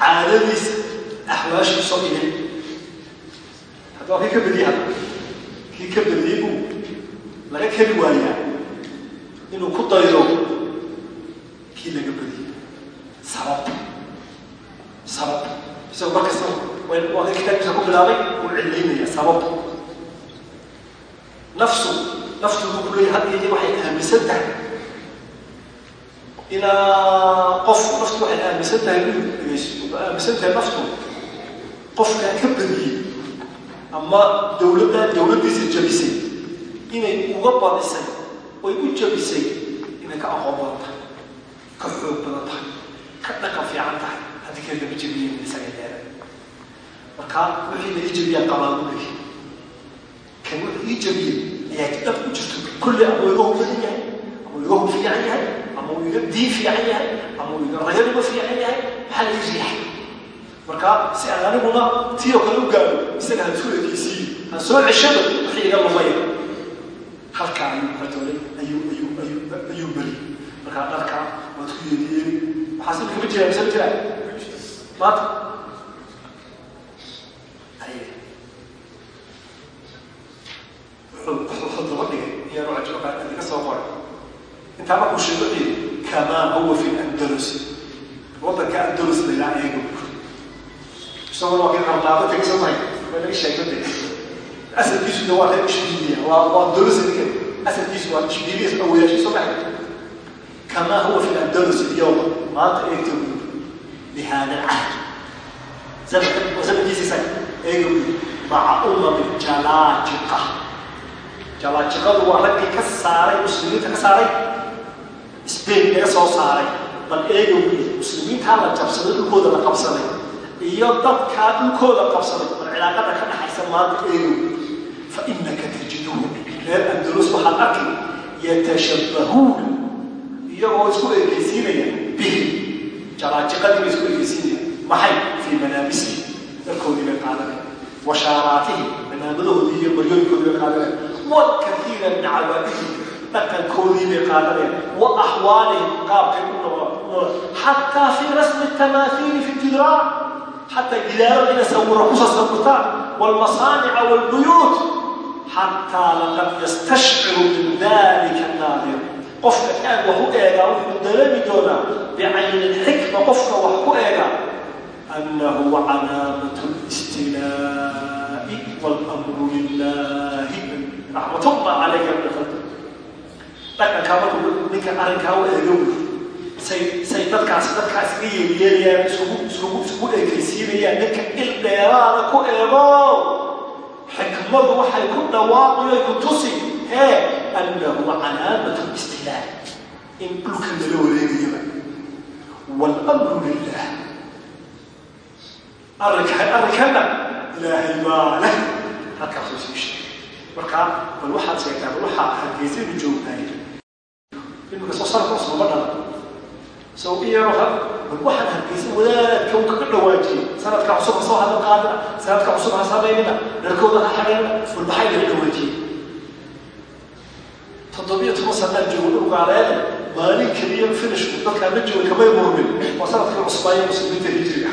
caadadiisa axwaashiisoo ihin haddaba kii ka beriya kii ka beriyey uu laga keli waayaa inuu ku daydo kii laga beriyo waa kitaabkiisa ku bilaabay u cilaynaya sababta nafsu naftugu ku leeya had iyo waxay aaminsan tahay inaa qof naftu waxay aaminsan tahay aaminsan tahay naftu qofkaa ka badiyey ama dawladda dawladdiisa jabisay inay uga badisay oy u jabisay inay ka aqoon badan tahay ka xoog badan tahay ka dhaqan fiican tahay haddii kale lama jabiye marka wixii la ijabiya qabaan u leeyahay kan wixii ijabiye ayaa kitaab ku jirto kulli ama iga hubadan yahay ama iga hu fiican yahay ama uu iga diin fiican yahay ama uu iga rayadiba fiican yahay maxaa laga riixay marka si aan aniguna tii oo kale u gaaro isaga han soo ekeysiiyo han soo ceshado wixii iga lumaya halkaa ayuu katolay ayuu ayuu ayuu ayuu beri marka dharka waad ku fudba dhigay iyaanu cajro qaarkeed iga soo qoray intaa markuu sheego ciido kamaa huwa fi andalusi wadanka andalus lailaa ayaga isaguna waa kay qarnaado tegsan mahay waa laga sheegade asalkiisuna waa ka ishbiiliya waa waa andalus ninka asalkiisu waa ishbiiliya awayaashay soo baxay kamaa huwa fi andalus ilyawma maanta eegta buu bihaada alcahd zamankiisa isaga eega buu maca umamin jalaajiqa jalaajiqadu waa raggii ka saaray muslimiinta ka saaray spain laga soo saaray bal eega wiil muslimiintaa la jabsaday dhulkooda la qabsaday iyo dadkaa dhulkooda qabsaday bal cilaaqada ka dhaxaysa maanta eego fa inaka tajiduhum reer andalus waxaad arki yatashabbahuuna iyagoo isku ekeysiinaya bihi. Jalaajiqadii bay isku ekeysiinaya maxay? Fii manaamisihi darkoodii bay qaadanaya wa manaamadahoodii iyo maryooyinkoodii bay qaadanaya wakaiira min cawaa'idihim dhaqankoodii bay qaadanayaan wa axwaalihim qaabkay u nool xataa fii rasmi tamaathiili fi jidraan xataa gidaarada inay sawiro ku sasawirtaan walmasaanica walbuyuut xataa laqad yastashciru min dalika naadir qofka aad wax u eegaa wuxuu dareemi doonaa bicayni lxikma qofka wax ku eegaa annahu calaamatu listilaa'i walamru lilahi raxmatullah calayka ibn khaldan dhaqankaa markuu ninka arrinkaa u eego say say dadkaasi dadkaas iga yeelyeelayaan isugu isugu isugu ekaysiinayaan ninka il dheeraada ku eego xikmadu waxay ku dhawaaqi ku tusi hee annahu calaamatu istilaa in dhulka lala wareegayaba waalamru lilah arrinka arrinkana ilaahay baa leh. Halkaasuu sii sheegay. Marka bal waxaad sheegtaa bal waxaa hargeysaynu joognaay imika soo sarka usmama dhala sow iyaro ha bal waxaad hargeysay wadaadka uu kaga dhawaajiyey. Sanadka cusub ha soo hadla qaadina sanadka cusub ha samaynina dharkooda ha xadhayna bal maxay laga dhawaajiyey? Toddobiyo toban sanaan joogo dhulgaaleene maalin keliya finishku dadkaa la jooga kamay murmin waa sannadkii cusbaaye muslimiinta hijriga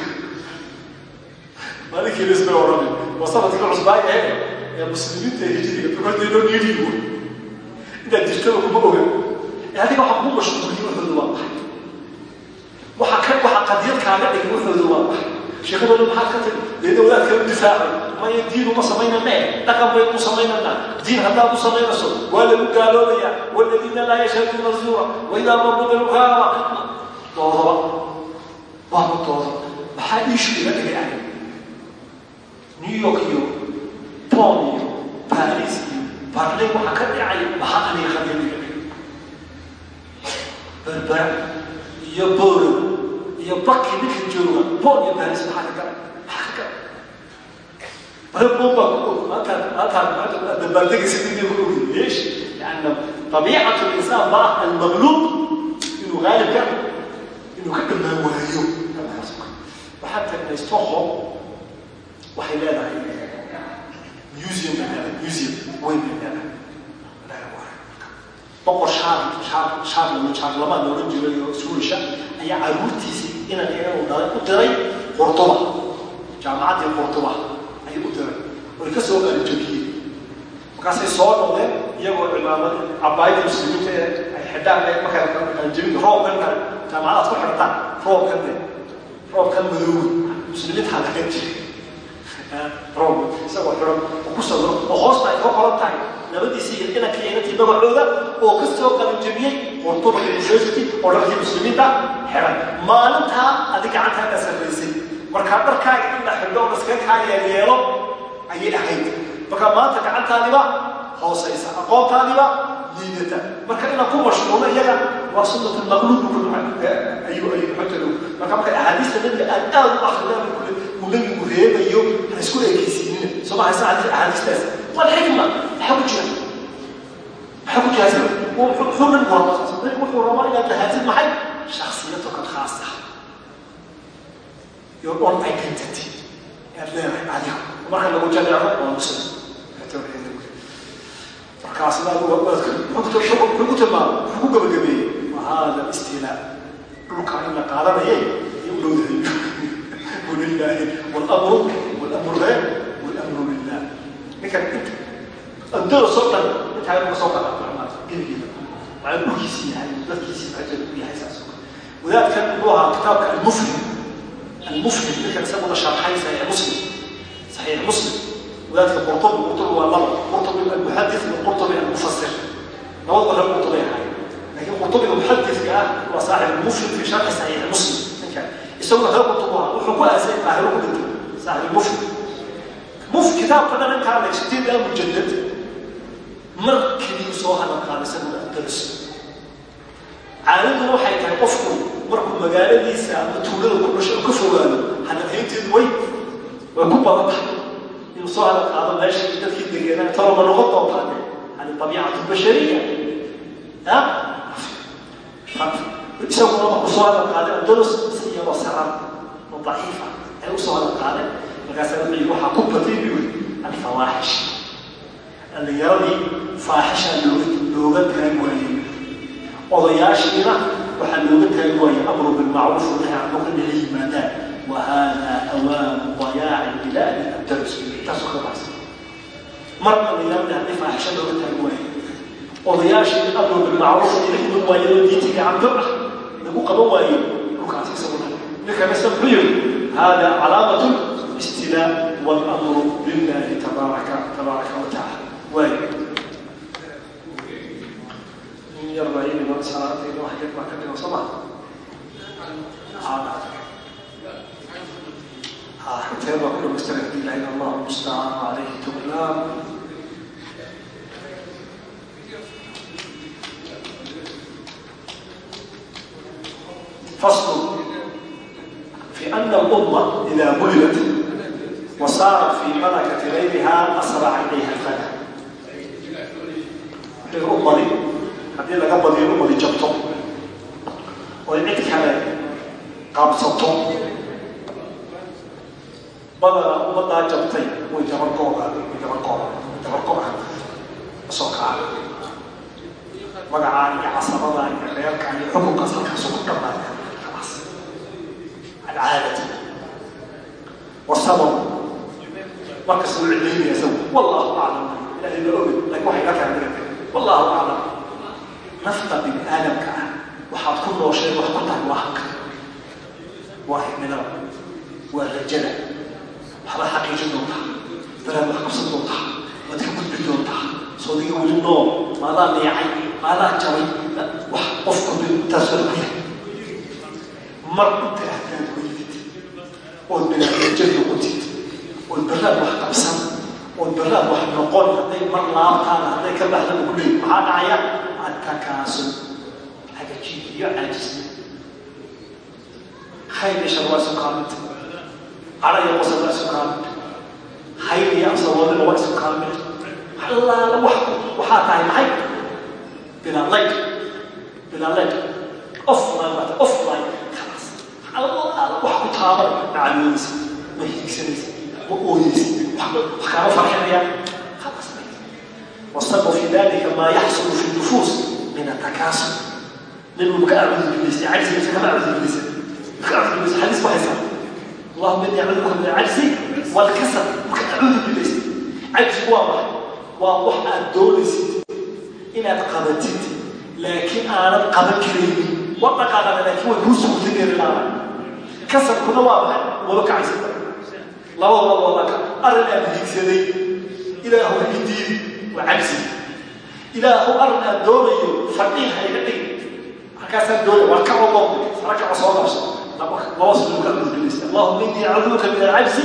maalin keliya ismay odhanin waa sannadkii cusbaaye ee muslimiinta hijriga dumardeynoo dhiirigu inaad jirtaba kuma oga adiga waxaa kuu mashquuliye wuxooda waa maxay waxa waxa qadiyad kaaga dhigay wuxooda waa maxay sheekadooda maxaad ka tiri deedna wadaadka u difaacay maya diin uma samaynane dhaqan baynu u samaynanaa diin haddaad u samaynayso waa lagu gaaloobaya waladiina laa yashhaduuna zuura waidaa maruu bilkaama doodaba waaba dooda maxaa iishu iga dhigay new york iyo bon iyo paris iyo barlin waxaa ka dhacay maxaa aniga qadiyad iga dhigay berber iyo boro iyo baki ninka jooga bon iyo paris maxaa ka galay maxaa ka galay ربما مثلا مثلا لما تيجي سيدي يقول ليش؟ لأن طبيعة الإنسان بقى المغلوب إنه غالب كان إنه كان ما هو waxay leedahay museum bay leedahay museum weyn bay leedahay boqor shaar shaar la odhan jirayo suulisha ayaa caruurtiisii inan inan dhalay u diray qurduba jaamacaddii qurduba ayay u diray way ka soo qaali jabiyeen markaasay soo noqdeen iyagoo cimaamad cabaayada muslimiinta ee ay xidhaan markaajabin roobkan kale jaamacadaas ku xidhataan roobkan roobkan madooga muslimiinta halkakan jiray roob isagoo xiran oo ku sawiro oo hoosta ay ka qoran tahay. Labadiisii iyo iyo inantii magacooda oo ka soo qalijabiyey qordoba university oo dharkii muslimiinta xiran maalintaa adi gacantaada sarraysay markaa dharkaaga in la xidho laskaga yeelo ayay ahayd. Marka maanta gacantaadiba hoosaysa aqoontaadiba liidata. Marka inaan ku mashquulo iyaga waa sunnat maqluub ku ayuu ayuu xojadu marka marka axaadiista nabiga aad aad u akhriyaan kule uu nabigu reebayo ha isku ekeysiinina soo ma haysa axaadiistaas waa xikma maxaa ku jira. Maxaa ku jira wuxuu nabigu rabaa wuxuu rabaa inaad lahaatid maxay? Shaksiyatuka khaasa your own identity. Aad leedahay adiga. Marka lagu jadeeco waa muslim. Markaas wuxuu ku tilmaamay wuxuu ku gabagabeeyey wahada istilaa dhulka in la qaadanayay iyo ulowdahay walilaahi walamru walamru he walamru lilah ninkan andada soo dhan intaa inuu soo kala gebigeeda waa dhulkiisi yahay dadkiisi xajada u yahay saas wadaadkan wuxuu ahaa kitaabka almuflim المفلم مثل سمونا شرحي صحيح مسلم صحيح مسلم وذلك قرطبي قرطبي والله قرطبي المحدث والقرطبي المفسر نوضح القرطبي هاي لكن قرطبي المحدث كان هو صاحب المفلم في شرح صحيح مسلم كان isagu waxba ku tumaa wuxuu ku aasay daahiro ku dhintay saahibulmufti muf kitaabka dhan inkaa lajtidaa mujadad markii soo hadalkaan isaguna andalus caaladuna waxay tahay qofku markuu magaaladiisa ama tuulada ku dhasho ka fogaado hadalhaynteedu way way ku badan tahay inuu soo hadalkaado meesha dadkii degeena talama noqon doontaane yani abiicatu bashariya ah, isaguna markuu soo hadal qaaday andalus si iyadoo saran oo daciifa ay u soo hadal qaadeen markaasa wuxuu yidhi waxaa ku batay buu yidhi alfawaaxish dhallinyaradii faaxishaa looga taagi waayey odayaashiina waxaa looga taagi waayey amru bilmacruuf wanahy can munkar inay yimaadaan wa hada awaanu dayaaci bilaadi andalus taasoo ka baxsan mar dhallinyaradii haddii faaxisha looga taagi waayey odayaashii amru bilmacruuf inay iman waayeen oo diinta gacanto ah lagu qaban waaye dhulkaasi isaguna ninka kasta muxuu yidhi hada calaamatu istilaa walamru lillahi tabaaraka tabaaraka wa tacaala waayo in yar baa yimi mar salaadayda wax yar baa ka dhigo soo ma? Intee baa ku dhamaystira haddii ilahay allahu mustacaan calayhi fasl fi ana alumma idaa bulibat wa saarat fii malakati laylihaa asra ilayha fada ummadi haddii laga badiyo ummadi jabto oy cid kale qaabsato badana ummadaa jabtay way jabarkooda jabarkooda jabarkooda soo kaca magacaa iyo casabada iyo reerka iyo xukunkaas halkaasu ku dhamaada halkaas ugu dhammaanaya خلاص العادة والسبب مركز العلمي يسوي والله أعلم إلهي لا أؤمن لك وحي لك عندك والله أعلم نفط بن آدم كان وحاط كل شيء وحطها الوحق واحد من رب والرجلة وحبا حقيقة نوضح فلا محقص نوضح وتكبت بالنوضح صديق وجود النور ماذا ميعي ماذا جوي وحقفكم بالتسلقية مر انت احتاج ويلد oon banaadijadu qutid oon baraad wax qabsan. Oon baraad wax noqon. Hadday mar laabtaan hadday ka baxdan ku leey maxaa dhacaya? Attakaasun hagajiid iyo caajisni hayl ishan waa isu kaaminta cadhayo qosal waa isu kaaminta hayl iyo amsawadina waa isu kaaminta allaala wax waxaa tahay maxay? Bilaanlayka bilaanlayka offline ofline wax ku wax aad doonaysid inaad qabatid laakiin aanad qaban karaynin waa dhaqaaqada laakiin way kuu suurtageenilaaban kasabkuna waa maxay waba kacaysa labadaba wadaka arrin aad hiigsaday ilaahu idiidi waa cabsi. Ilaahu arrin doonayo fadhiin hayga dhig markaasaa doonaya waa ka ogo sara kaca soo qabso laba sulu ka udbilaysa allahuma innii acuuduka min alcabsi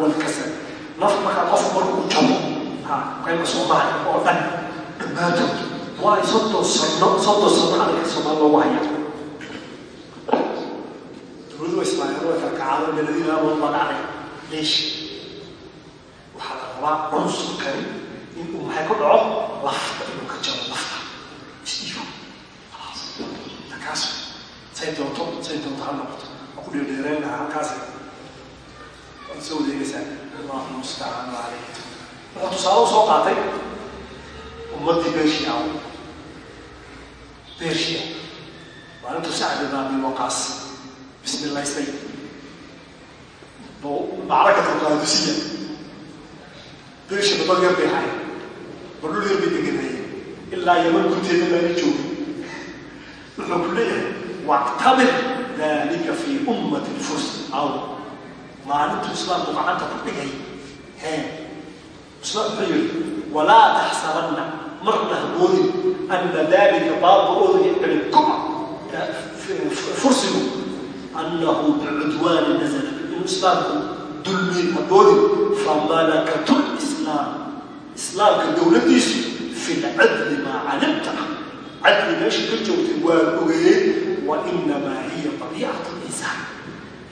walkasal naf markaa qofku markuu jabo qayba soomaali oo dhan. Dhammaantood waa soddon sano soddon sano arinka soomaali loogu haya dowladu ismaaciil way kalkacado beladina amood baa dhacday leesh waxaa la rabaa cunsurkani inuu maxay ku dhaco? Lafta inuu ka jabo lafta. Isdhiibo khalaas. Takaas. Say doonto say doonto ha noqoto. Waa ku dheerdheereen lahaa halkaas? Waad soo wadeegaysaa allahu mustacaan calayhi wuxuu tusaale u soo qaatay ummadii bershiya bershiya maalintu sacd ibn abi waqaas bismillaystay buu macrakatan qaadusiya beesha badal yar bay ahay badhul yar bay deganayeen ilaa yaman guteeda baana joogin wuxuu ku leeyahay waqtabir dalika fii ummati lfurs aw maalintu islaamku gacanta ku dhigay hee islaam wuxuu yihi walaa taxsabanna marna haboodin ana dalika baaba oodan yacni kuma fursigu أنه بعدوان نزل الإسلام دلمي هبولي فملكة الإسلام islaamka dowladdiisu fi lcadli maa calimta cadli meesha ka joogtay waa ogeeyey wa inamaa hiya dabiicatu linsaan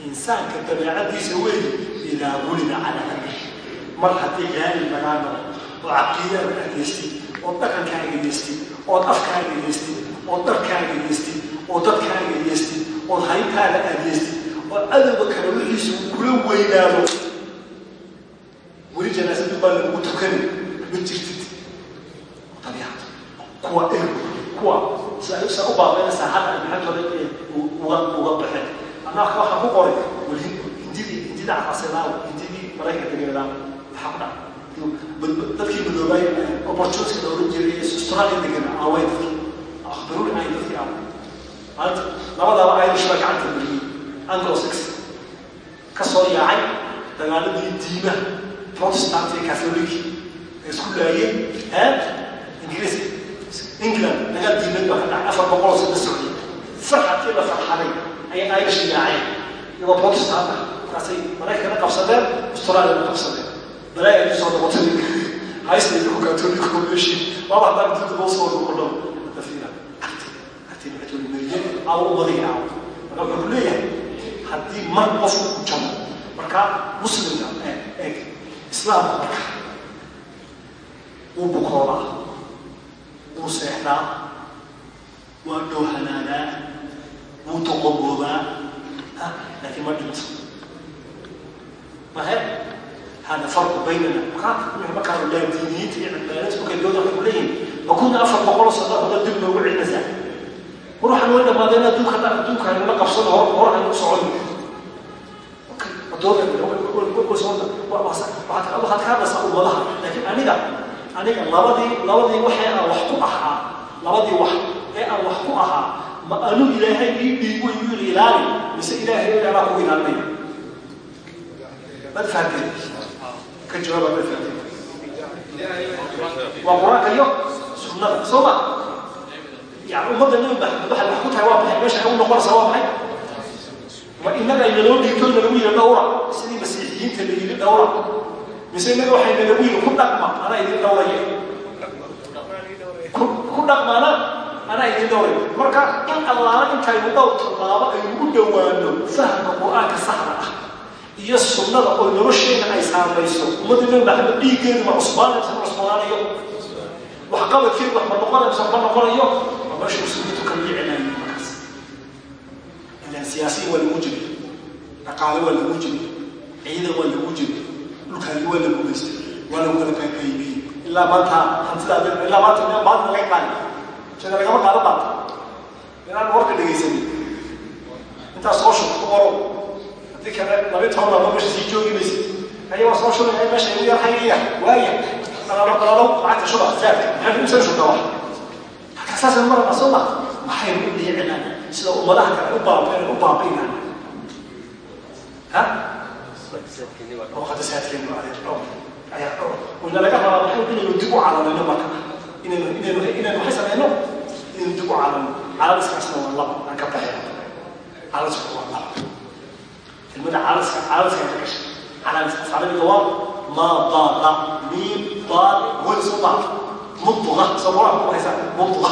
insaanka dabeecadiisa weeye idaa wulida calaa amrih mar haddii gaali lagaa nabo oo caqiidaada ageystid oo dhaqankaaga yeestid ood afkaaga yeestid ood cadowga kale wixiisu kula weynaado. Weli janaasadu baa lagu tukanay ma jirtid. Dabiicad kuwa er kuwa sa u baabeynaysaa hadda maxantooda uga uga baxeen. Annaaka waxaan ku qoray wal hindidii hindida cafasilaaw hindidii maraykanka degeedaaw maxaa ku dhaca. Dadkii madoobay opportunity la oran jiray australia degan away dadkii akhbaruuni ay dadkii aw maanta labadaaba irish baa gacanta geliyey anglo six ka soo yaacay dagaaladii diimaha protestant iyo catholic ay isku laayeen ee ingiriis england dagaal diimeed baa ka dhacay afar boqol sano socday farxadkii la farxaday ayay irish yaaceen iyagoo protestant ah. Markaasay maraykana qabsadeen australia na qabsadeen. Balaaya ay soo noqotay. Catholic meeshii waaba haddaan inta loo soo noqono meeye aw umadiga aw marka wuxuu leeyahay haddii mar qofku ku jabo marka muslimka eeg islaamka marka wuu bukoodaa wuu seexdaa waa dhowhanaadaa wuu toqoboobaa laakiin ma dhinto mahe hada farqu baynana. Markaa laa diiniyiinta iyo cilmaaniyinta markay dooda waxay kuleeyihin ma kuna afar boqol sano hada dib noogu celinaysaa waxaan way dhamaadeen adduunka adduunka hanala qabsano hor hor hanagu socon waxaad ka hadlaysaa ummadaha laakiin aniga aniga labadii labadii waxee aan wax ku ahaa labadii wax ee aan wax ku ahaa ma anu ilaahay ii dhiigo igu ilaali mise ilaahay ilaalaa ku ilaalinaya mad ka jawaaba mad fahanteen waa qur'aanka iyo sunnada soo yani ummadda inay waxay wax ku tahay waa maxay meesha ay u noqonaysaa waa maxay waa innaga inaloo dhiigtood nalagu yidhi dhowra sidii masiixiyiinta la yidhi dhowra mise innaga waxay nalagu yidhi ku dhaqma anaa idin dhowraya ku dhaqmana anaa idin dhowraya marka in allaala intaynu dhowr tallaabo aynugu dhowaano fahamka qur'aanka saxda ah iyo sunnada oo nolosheenna ay saamayso ummadda inay baxdo dhiiggeedu ma cusbaanaysa ma cusbaanayo nolosha muslimiintu kama jecelaayi markaas ilan siyaasiya waa lagu jiray dhaqaale waa lagu jiray ciidan waa lagu jiray dhulkaagi waa lagu geystay waa lagu kala kaakaymiyey ilaa maanta hantidaa ilaa maanta maanta laga qaadi jeeda lagama qaada maanta inaan warka dhegaysanin intaas soo shub ku qoro haddii kale labi toban laba meesha sii joogimaysa ayagoo soo shubay meesha igu yar hayaya waaya dalaalo dalaalo lacagta shuba saadka maxaa ku iibsan shubtaa saasaan marana soo ma maxay u dhiicinaan sida ummadaha kale u baabiinaan aaadkeenna laga rabaa inaynu dib u calanayno marka. Inaynu waay samayno inaynu dib u calanno caladiskaasna waa laba aan ka baxeyn caladsku waa laba ilmada caladiska caladiska ka gashay. Caladiskaas calabiga waa maa baada miin baad weli soo baa mubqa soo qoraanku haysaa mubqa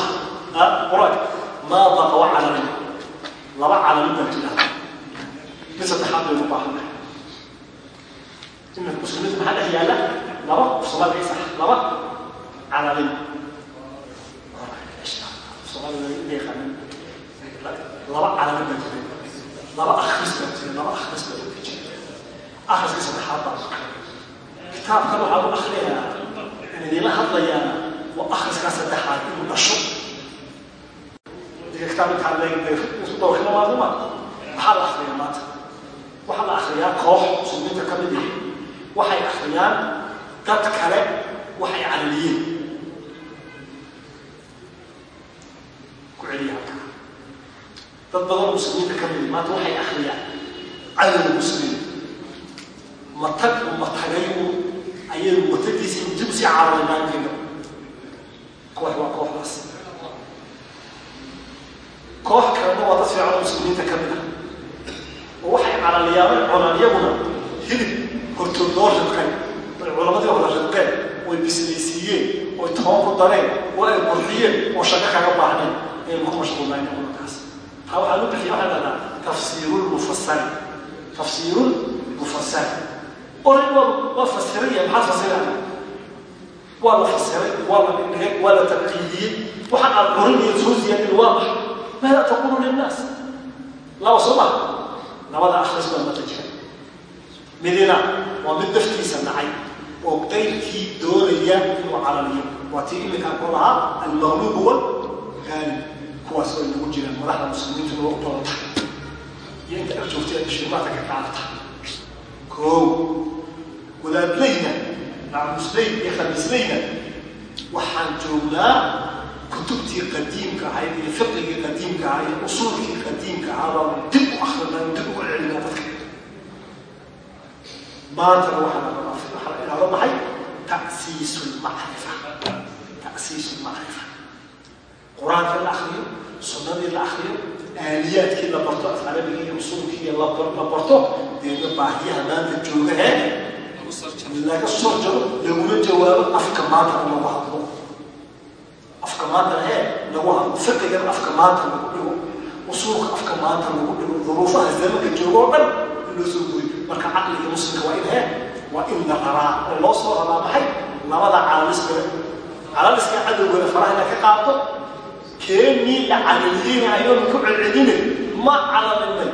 aynan ku celcelinin ma calalinay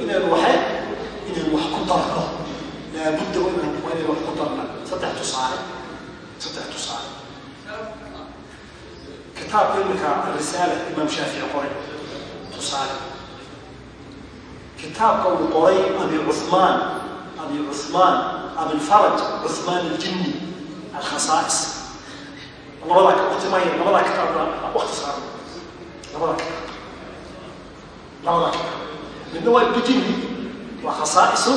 inaanu waay inaynu wax ku darno. Laabudda inaynu wax ku darna saddex tusaale saddex tusaale. Kitaabka iminka risaala imaam shaafici qoray. Tusaale. Kitaabka uu qoray abi cumaan abi cumaan abilfaraj cumaan aljinni alkhasaais. Labadaa waqtimay labadaa kitaabka waqti labadaa kitaab labadaa kitaab midna waa ibnu jinni waa khasaa'isu.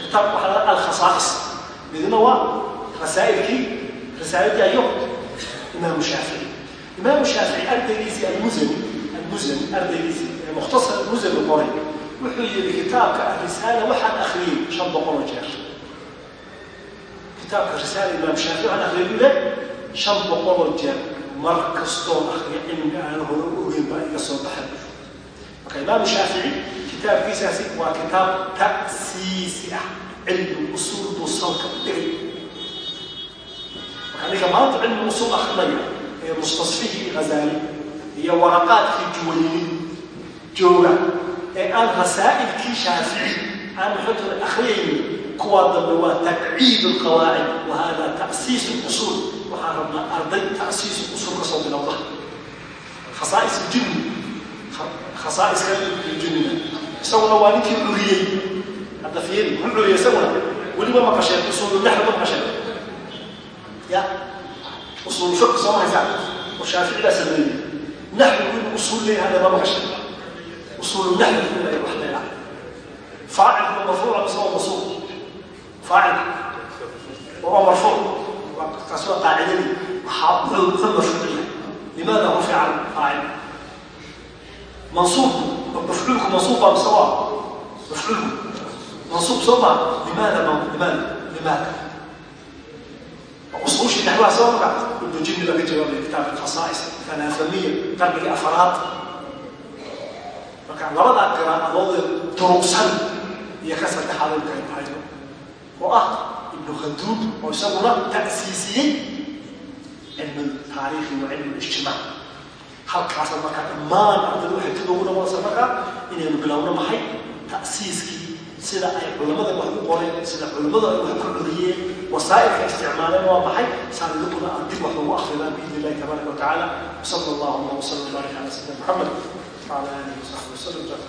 Kitaab waxaa la alkhasaa'is. Midna waa rasaa'ilkii rasaailkii ayo imaamu shaafici imaamu shaafici ardaygiisii almuzani almuzani ardaygiisii ee mukhtasar almuzani qoray wuxuu yihi kitaabka arisaala waxaan akriyey shan boqoloo jeer. Kitaabka risaala imaam shaafici waxaan akriyay buu le shan boqoloo jeer. Mar kastoo akriya cilmi aan hore u ogeyn baa iga soo baxay marka imaamu shaafici kitaabkiisaasi waa kitaab ta'siisi ah cilmi usuul buu salka dhigay marka ninka maanta cilmi usuul akrinaya ee mustasfihii ghazaali iyo waraqaadkii juwayni jooga ee aan rasaa'ilkii shaafici aan maxootooda akhriyaynin kuwaa dambe waa tabciid alqawaacid wa hada ta'siis usuul. Waxaan rabnaa arday ta'siis usuul ka soo bilowda khasaa'is jinni khasaa'iska jinnina isaguna waa ninkii curiyey hadda fiiri muxuu curiyey isaguna. Weliba maqasheen usuulu naxwi ma maqasheen ya usuul fiqh soo mahaysaa oo shaafici baa sameeyey. Naxwigu inuu usuul leeyahay ma maqasheen usuul naxwi inay wax leedahay faacilku marfuuca mise waa masuuq faacil. Waa marfuuc taas waa qaacidadii. Waxaa wuxuu marfuuciya limaada rufica faacil منصوب مفعولك منصوب ام سواء مفعولك منصوب سواء لماذا لماذا لماذا وصوش نحوها سواء بعد ابن جني لك جواب كتاب الخصائص ثلاثمية قرن أفراد فكان لبدا قراءة ضد طرق سن هي كسر تحالل كان هايو وأه ابن خلدون ويسمونه تأسيسي علم التاريخ وعلم الاجتماع halkaasa markaa dhammaan ardayda waxay ka downamaysaa markaa inaynu bilowno maxay ta'siiskii sida ay culamada wax u qoreen sida culamadu ay wax ku coriyeen wasaailka isticmaaleen waa maxay? Saanidukuna aan dib wax ugu akrinaan biidn illahi tabaaraka watacaala sal allahuma wsala baarika cala sayidina moxamed wacala alihi wasaxbi wasallam